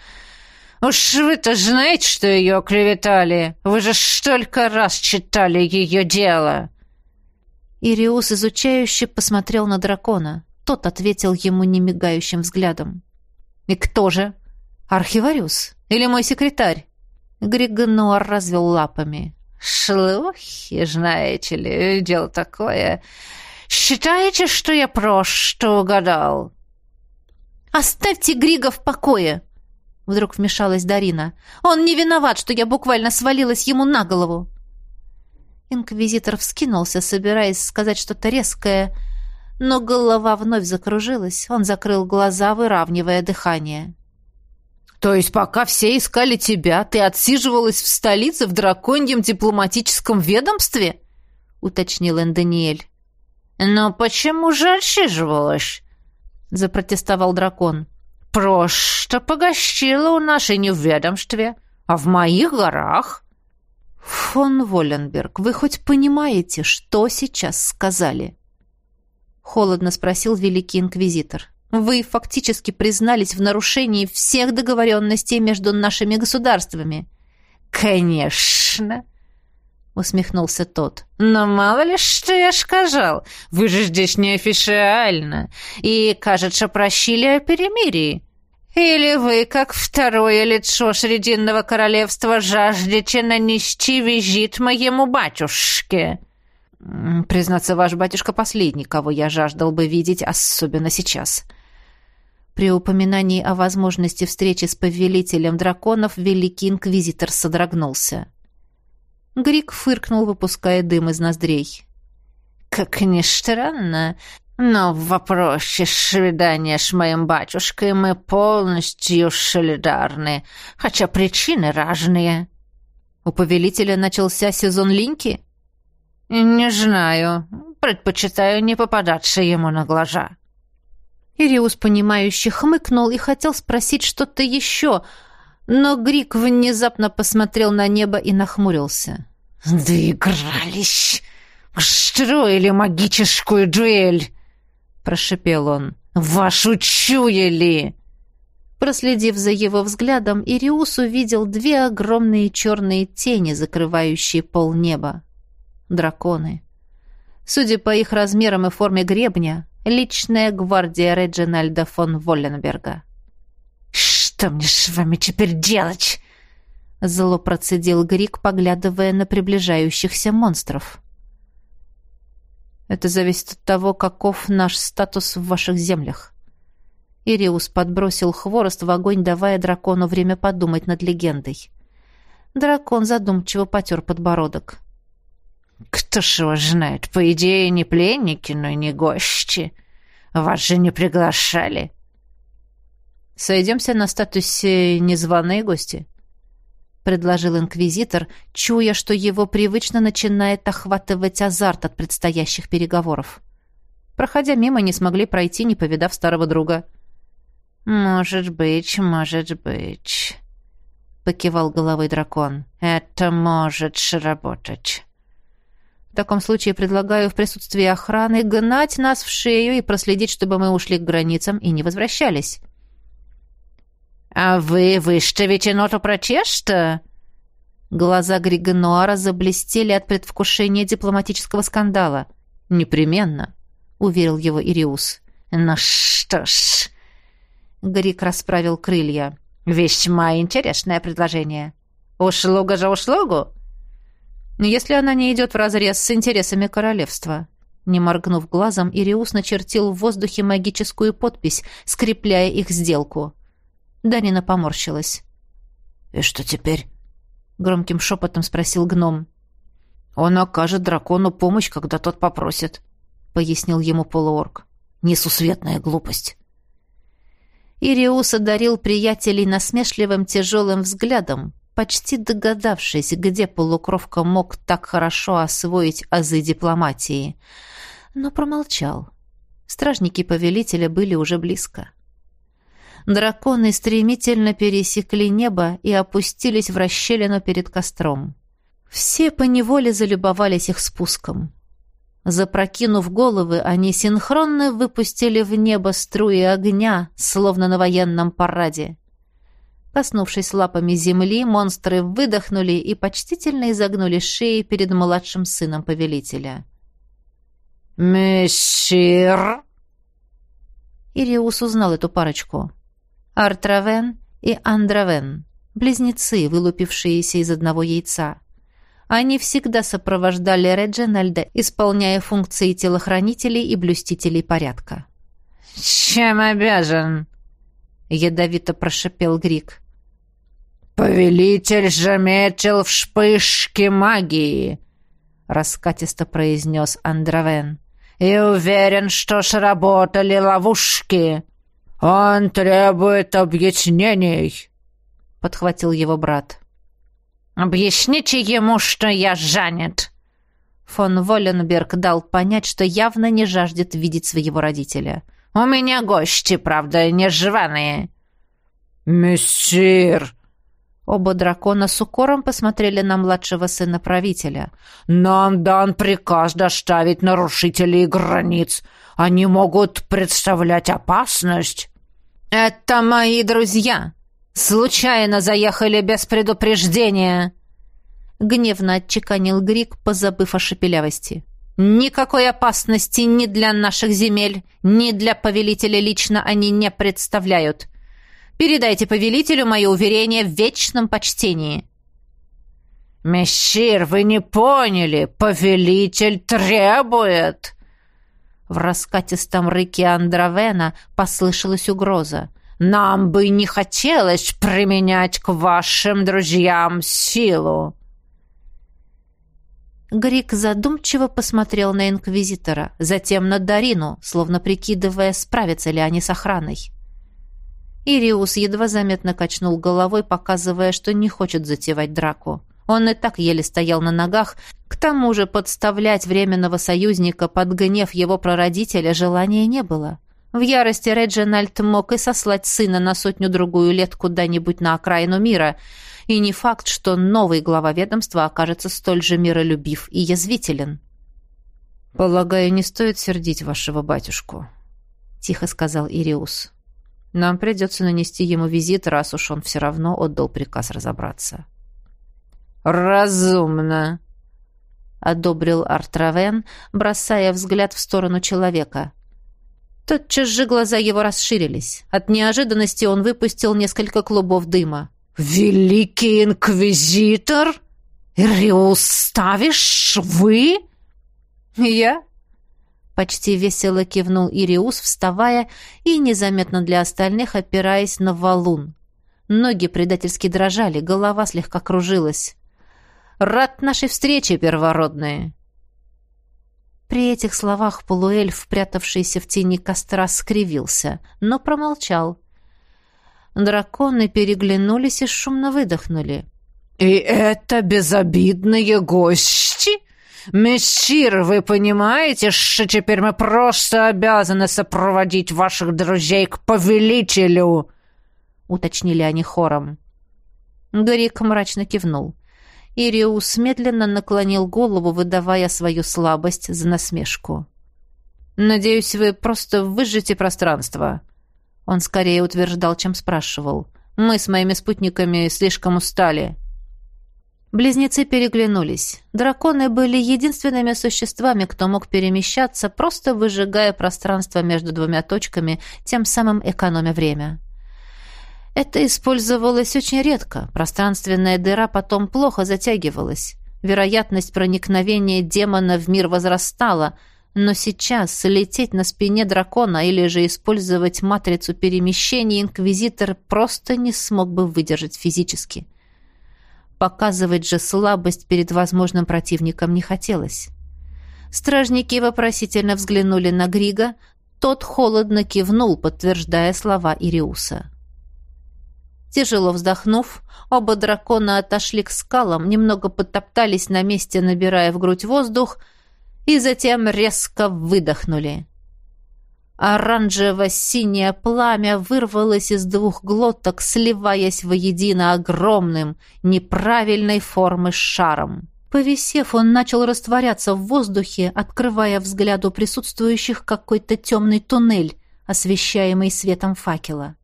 Уж вы-то знаете, что ее оклеветали. Вы же столько раз читали ее дело!» Ириус изучающе посмотрел на дракона. Тот ответил ему немигающим взглядом. «И кто же? Архивариус? Или мой секретарь?» Григонуар развел лапами. «Шлухи, знаете ли, дело такое. Считаете, что я просто угадал?» «Оставьте Грига в покое!» Вдруг вмешалась Дарина. «Он не виноват, что я буквально свалилась ему на голову!» Инквизитор вскинулся, собираясь сказать что-то резкое, но голова вновь закружилась. Он закрыл глаза, выравнивая дыхание. «То есть пока все искали тебя, ты отсиживалась в столице в драконьем дипломатическом ведомстве?» — уточнил Эндониэль. «Но почему же отсиживалась?» — запротестовал дракон. «Просто погостила у и не в ведомстве, а в моих горах». «Фон Воленберг, вы хоть понимаете, что сейчас сказали?» Холодно спросил великий инквизитор. «Вы фактически признались в нарушении всех договоренностей между нашими государствами». «Конечно!» — усмехнулся тот. «Но мало ли что я сказал. Вы же здесь неофициально. И, кажется, просили о перемирии. Или вы, как второе лицо Срединного королевства, жаждете нанести визит моему батюшке?» «Признаться, ваш батюшка последний, кого я жаждал бы видеть, особенно сейчас». При упоминании о возможности встречи с повелителем драконов Великий Инквизитор содрогнулся. Грик фыркнул, выпуская дым из ноздрей. «Как ни странно, но в вопросе свидания с моим батюшкой мы полностью солидарны, хотя причины разные». «У повелителя начался сезон линьки?» «Не знаю. Предпочитаю не попадаться ему на глаза». Ириус, понимающе хмыкнул и хотел спросить что-то еще, но Грик внезапно посмотрел на небо и нахмурился. «Доигрались! Строили магическую дуэль!» — прошепел он. «Вашу чуяли!» Проследив за его взглядом, Ириус увидел две огромные черные тени, закрывающие полнеба. Драконы. Судя по их размерам и форме гребня, личная гвардия Реджинальда фон Волленберга. «Что мне с вами теперь делать?» Зло процедил Грик, поглядывая на приближающихся монстров. Это зависит от того, каков наш статус в ваших землях. Ириус подбросил хворост в огонь, давая дракону время подумать над легендой. Дракон задумчиво потер подбородок. «Кто ж его знает? По идее, не пленники, но и не гости. Вас же не приглашали». «Сойдемся на статусе незваные гости», — предложил инквизитор, чуя, что его привычно начинает охватывать азарт от предстоящих переговоров. Проходя мимо, не смогли пройти, не повидав старого друга. «Может быть, может быть», — покивал головой дракон. «Это может сработать». В таком случае предлагаю в присутствии охраны гнать нас в шею и проследить, чтобы мы ушли к границам и не возвращались. «А вы выставите ноту протеста?» Глаза Григенуара заблестели от предвкушения дипломатического скандала. «Непременно», — уверил его Ириус. «Ну что ж...» Грик расправил крылья. «Весьма интересное предложение. Услуга за услугу?» Если она не идет вразрез с интересами королевства. Не моргнув глазом, Ириус начертил в воздухе магическую подпись, скрепляя их сделку. Данина поморщилась. «И что теперь?» — громким шепотом спросил гном. «Он окажет дракону помощь, когда тот попросит», — пояснил ему полуорг. «Несусветная глупость». Ириус одарил приятелей насмешливым тяжелым взглядом, почти догадавшись, где полукровка мог так хорошо освоить азы дипломатии. Но промолчал. Стражники повелителя были уже близко. Драконы стремительно пересекли небо и опустились в расщелину перед костром. Все поневоле залюбовались их спуском. Запрокинув головы, они синхронно выпустили в небо струи огня, словно на военном параде. Коснувшись лапами земли, монстры выдохнули и почтительно изогнули шеи перед младшим сыном повелителя. «Мессир!» Ириус узнал эту парочку. Артравен и Андравен, близнецы, вылупившиеся из одного яйца. Они всегда сопровождали Реджинальда, исполняя функции телохранителей и блюстителей порядка. «Чем обязан?» — ядовито прошипел Грик. «Повелитель заметил вспышки магии», — раскатисто произнес Андравен. «И уверен, что сработали ловушки. Он требует объяснений», — подхватил его брат. «Объясните ему, что я занят». Фон Волленберг дал понять, что явно не жаждет видеть своего родителя. «У меня гости, правда, не жваные». «Мессир!» Оба дракона с укором посмотрели на младшего сына правителя. «Нам дан приказ доставить нарушителей границ. Они могут представлять опасность». «Это мои друзья. Случайно заехали без предупреждения». Гневно отчеканил Грик, позабыв о шепелявости. «Никакой опасности ни для наших земель, ни для повелителя лично они не представляют. Передайте повелителю мое уверение в вечном почтении». «Мессир, вы не поняли! Повелитель требует!» В раскатистом рыке Андровена послышалась угроза. «Нам бы не хотелось применять к вашим друзьям силу!» Грик задумчиво посмотрел на инквизитора, затем на Дарину, словно прикидывая, справятся ли они с охраной. Ириус едва заметно качнул головой, показывая, что не хочет затевать драку. Он и так еле стоял на ногах, к тому же подставлять временного союзника под гнев его прародителя желания не было. В ярости Реджинальд мог и сослать сына на сотню-другую лет куда-нибудь на окраину мира, и не факт, что новый глава ведомства окажется столь же миролюбив и язвителен. «Полагаю, не стоит сердить вашего батюшку», — тихо сказал Ириус. Нам придется нанести ему визит, раз уж он все равно отдал приказ разобраться. «Разумно», — одобрил Артравен, бросая взгляд в сторону человека. Тотчас же глаза его расширились. От неожиданности он выпустил несколько клубов дыма. «Великий инквизитор? Риус ставишь вы?» «Я?» Почти весело кивнул Ириус, вставая и незаметно для остальных опираясь на валун. Ноги предательски дрожали, голова слегка кружилась. «Рад нашей встрече, первородные!» При этих словах полуэльф, прятавшийся в тени костра, скривился, но промолчал. Драконы переглянулись и шумно выдохнули. «И это безобидные гости?» «Мессир, вы понимаете, что теперь мы просто обязаны сопроводить ваших друзей к повелителю?» уточнили они хором. Горик мрачно кивнул. Ириус медленно наклонил голову, выдавая свою слабость за насмешку. «Надеюсь, вы просто выжжете пространство». Он скорее утверждал, чем спрашивал. «Мы с моими спутниками слишком устали». Близнецы переглянулись. Драконы были единственными существами, кто мог перемещаться, просто выжигая пространство между двумя точками, тем самым экономя время. Это использовалось очень редко. Пространственная дыра потом плохо затягивалась. Вероятность проникновения демона в мир возрастала, но сейчас лететь на спине дракона или же использовать матрицу перемещения инквизитор просто не смог бы выдержать физически. — Показывать же слабость перед возможным противником не хотелось. Стражники вопросительно взглянули на Грига, тот холодно кивнул, подтверждая слова Ириуса. Тяжело вздохнув, оба дракона отошли к скалам, немного подтоптались на месте, набирая в грудь воздух, и затем резко выдохнули. Оранжево-синее пламя вырвалось из двух глоток, сливаясь воедино огромным, неправильной формы шаром. Повисев, он начал растворяться в воздухе, открывая взгляду присутствующих какой-то темный туннель, освещаемый светом факела.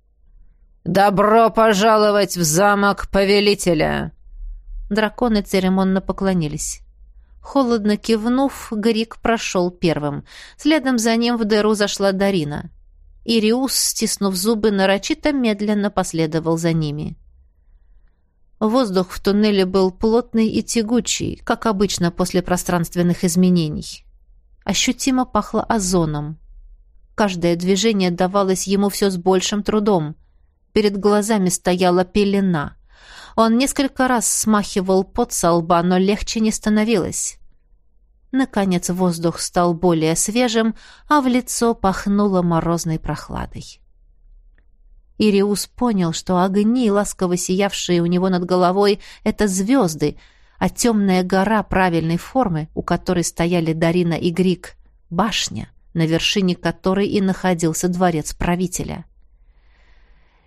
«Добро пожаловать в замок повелителя!» Драконы церемонно поклонились. Холодно кивнув, Грик прошел первым. Следом за ним в дыру зашла Дарина. Ириус, стиснув зубы, нарочито медленно последовал за ними. Воздух в туннеле был плотный и тягучий, как обычно после пространственных изменений. Ощутимо пахло озоном. Каждое движение давалось ему все с большим трудом. Перед глазами стояла пелена. Он несколько раз смахивал пот со лба, но легче не становилось. Наконец воздух стал более свежим, а в лицо пахнуло морозной прохладой. Ириус понял, что огни, ласково сиявшие у него над головой, — это звезды, а темная гора правильной формы, у которой стояли Дарина и Грик, — башня, на вершине которой и находился дворец правителя. —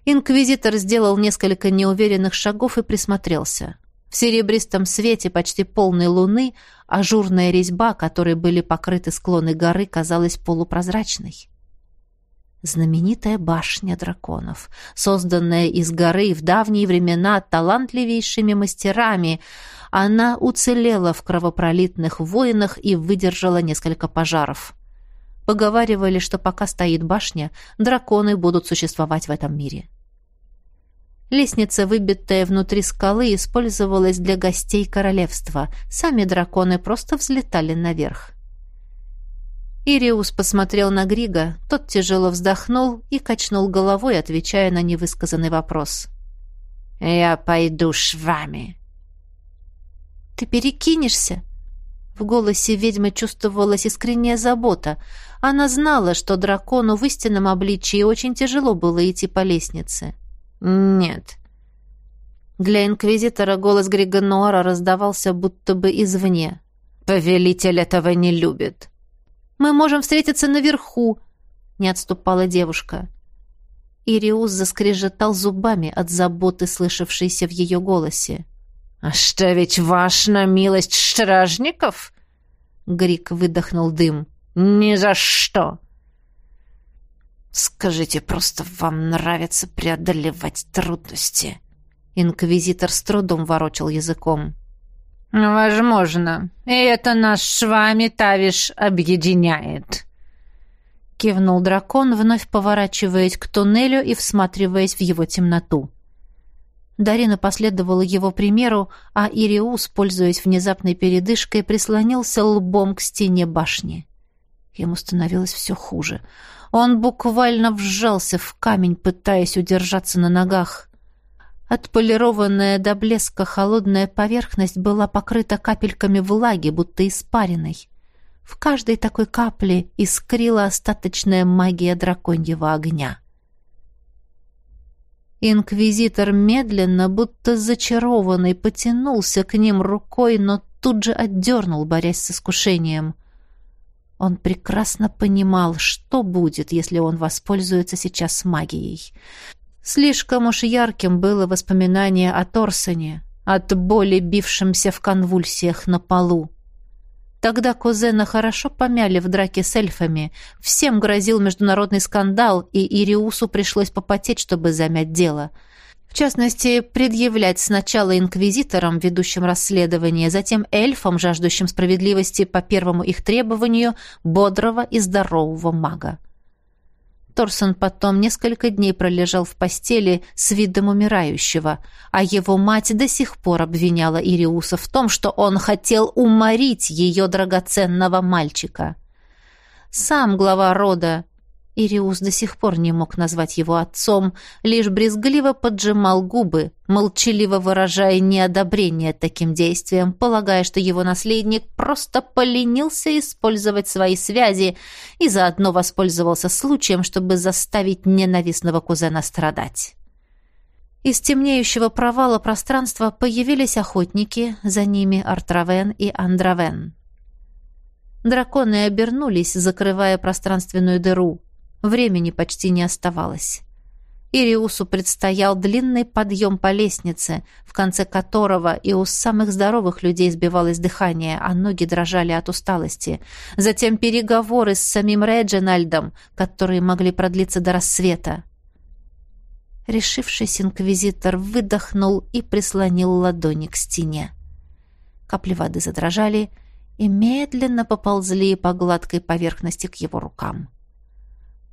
Инквизитор сделал несколько неуверенных шагов и присмотрелся. В серебристом свете почти полной луны ажурная резьба, которой были покрыты склоны горы, казалась полупрозрачной. Знаменитая башня драконов, созданная из горы в давние времена талантливейшими мастерами, она уцелела в кровопролитных войнах и выдержала несколько пожаров. Поговаривали, что пока стоит башня, драконы будут существовать в этом мире. Лестница, выбитая внутри скалы, использовалась для гостей королевства. Сами драконы просто взлетали наверх. Ириус посмотрел на Грига, тот тяжело вздохнул и качнул головой, отвечая на невысказанный вопрос. «Я пойду с вами». «Ты перекинешься?» В голосе ведьмы чувствовалась искренняя забота. Она знала, что дракону в истинном обличии очень тяжело было идти по лестнице. «Нет». Для инквизитора голос Григонуара раздавался будто бы извне. «Повелитель этого не любит». «Мы можем встретиться наверху», — не отступала девушка. Ириус заскрежетал зубами от заботы, слышавшейся в ее голосе. «А что ведь ваша милость стражников?» Грик выдохнул дым. «Ни за что!» «Скажите, просто вам нравится преодолевать трудности?» Инквизитор с трудом ворочал языком. «Возможно. И это нас с вами, Тавиш, объединяет». Кивнул дракон, вновь поворачиваясь к туннелю и всматриваясь в его темноту. Дарина последовала его примеру, а Ириус, пользуясь внезапной передышкой, прислонился лбом к стене башни. Ему становилось все хуже. Он буквально вжался в камень, пытаясь удержаться на ногах. Отполированная до блеска холодная поверхность была покрыта капельками влаги, будто испаренной. В каждой такой капле искрила остаточная магия драконьего огня. Инквизитор медленно, будто зачарованный, потянулся к ним рукой, но тут же отдернул, борясь с искушением. Он прекрасно понимал, что будет, если он воспользуется сейчас магией. Слишком уж ярким было воспоминание о Торсоне, от боли, бившемся в конвульсиях на полу. Тогда кузена хорошо помяли в драке с эльфами. Всем грозил международный скандал, и Ириусу пришлось попотеть, чтобы замять дело — в частности, предъявлять сначала инквизиторам, ведущим расследование, затем эльфам, жаждущим справедливости по первому их требованию, бодрого и здорового мага. Торсон потом несколько дней пролежал в постели с видом умирающего, а его мать до сих пор обвиняла Ириуса в том, что он хотел уморить ее драгоценного мальчика. Сам глава рода, Ириус до сих пор не мог назвать его отцом, лишь брезгливо поджимал губы, молчаливо выражая неодобрение таким действием, полагая, что его наследник просто поленился использовать свои связи и заодно воспользовался случаем, чтобы заставить ненавистного кузена страдать. Из темнеющего провала пространства появились охотники, за ними Артравен и Андравен. Драконы обернулись, закрывая пространственную дыру. Времени почти не оставалось. Ириусу предстоял длинный подъем по лестнице, в конце которого и у самых здоровых людей сбивалось дыхание, а ноги дрожали от усталости. Затем переговоры с самим Реджинальдом, которые могли продлиться до рассвета. Решившись, инквизитор выдохнул и прислонил ладони к стене. Капли воды задрожали и медленно поползли по гладкой поверхности к его рукам.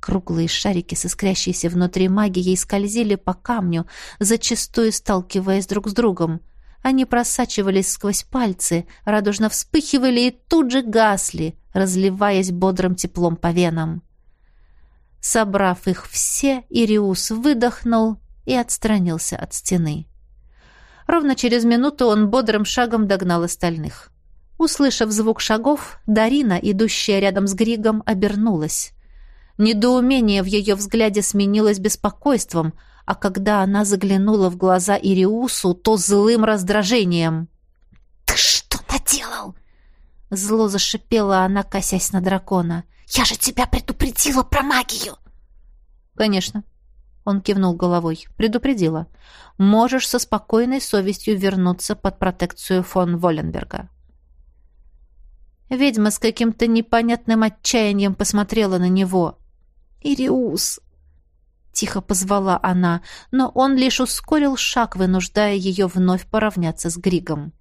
Круглые шарики с искрящейся внутри магией скользили по камню, зачастую сталкиваясь друг с другом. Они просачивались сквозь пальцы, радужно вспыхивали и тут же гасли, разливаясь бодрым теплом по венам. Собрав их все, Ириус выдохнул и отстранился от стены. Ровно через минуту он бодрым шагом догнал остальных. Услышав звук шагов, Дарина, идущая рядом с Григом, обернулась. Недоумение в ее взгляде сменилось беспокойством, а когда она заглянула в глаза Ириусу, то злым раздражением. «Ты что наделал?» Зло зашипела она, косясь на дракона. «Я же тебя предупредила про магию!» «Конечно». Он кивнул головой. Предупредила. Можешь со спокойной совестью вернуться под протекцию фон Волленберга. Ведьма с каким-то непонятным отчаянием посмотрела на него. «Ириус!» Тихо позвала она, но он лишь ускорил шаг, вынуждая ее вновь поравняться с Григом.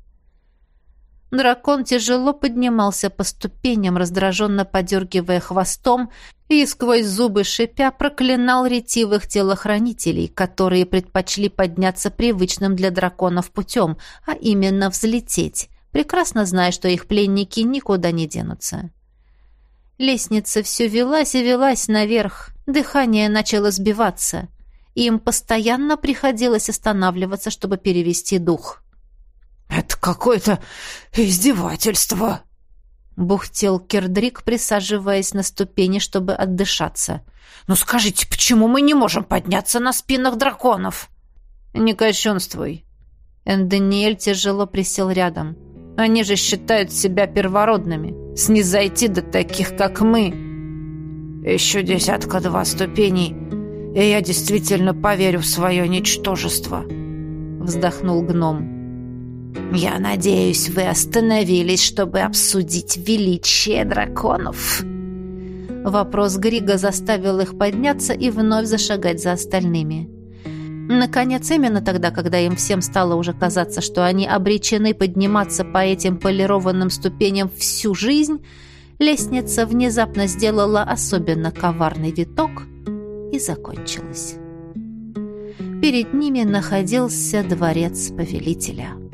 Дракон тяжело поднимался по ступеням, раздраженно подергивая хвостом, и сквозь зубы шипя проклинал ретивых телохранителей, которые предпочли подняться привычным для драконов путем, а именно взлететь, прекрасно зная, что их пленники никуда не денутся. Лестница все велась и велась наверх, дыхание начало сбиваться. Им постоянно приходилось останавливаться, чтобы перевести дух. «Это какое-то издевательство!» Бухтел Кердрик, присаживаясь на ступени, чтобы отдышаться. «Ну скажите, почему мы не можем подняться на спинах драконов?» «Не кощунствуй». Эндониэль тяжело присел рядом. Они же считают себя первородными. Снизойти до таких, как мы. Еще десятка-два ступеней, и я действительно поверю в свое ничтожество. Вздохнул гном. Я надеюсь, вы остановились, чтобы обсудить величие драконов. Вопрос Грига заставил их подняться и вновь зашагать за остальными. Наконец, именно тогда, когда им всем стало уже казаться, что они обречены подниматься по этим полированным ступеням всю жизнь, лестница внезапно сделала особенно коварный виток и закончилась. Перед ними находился дворец повелителя.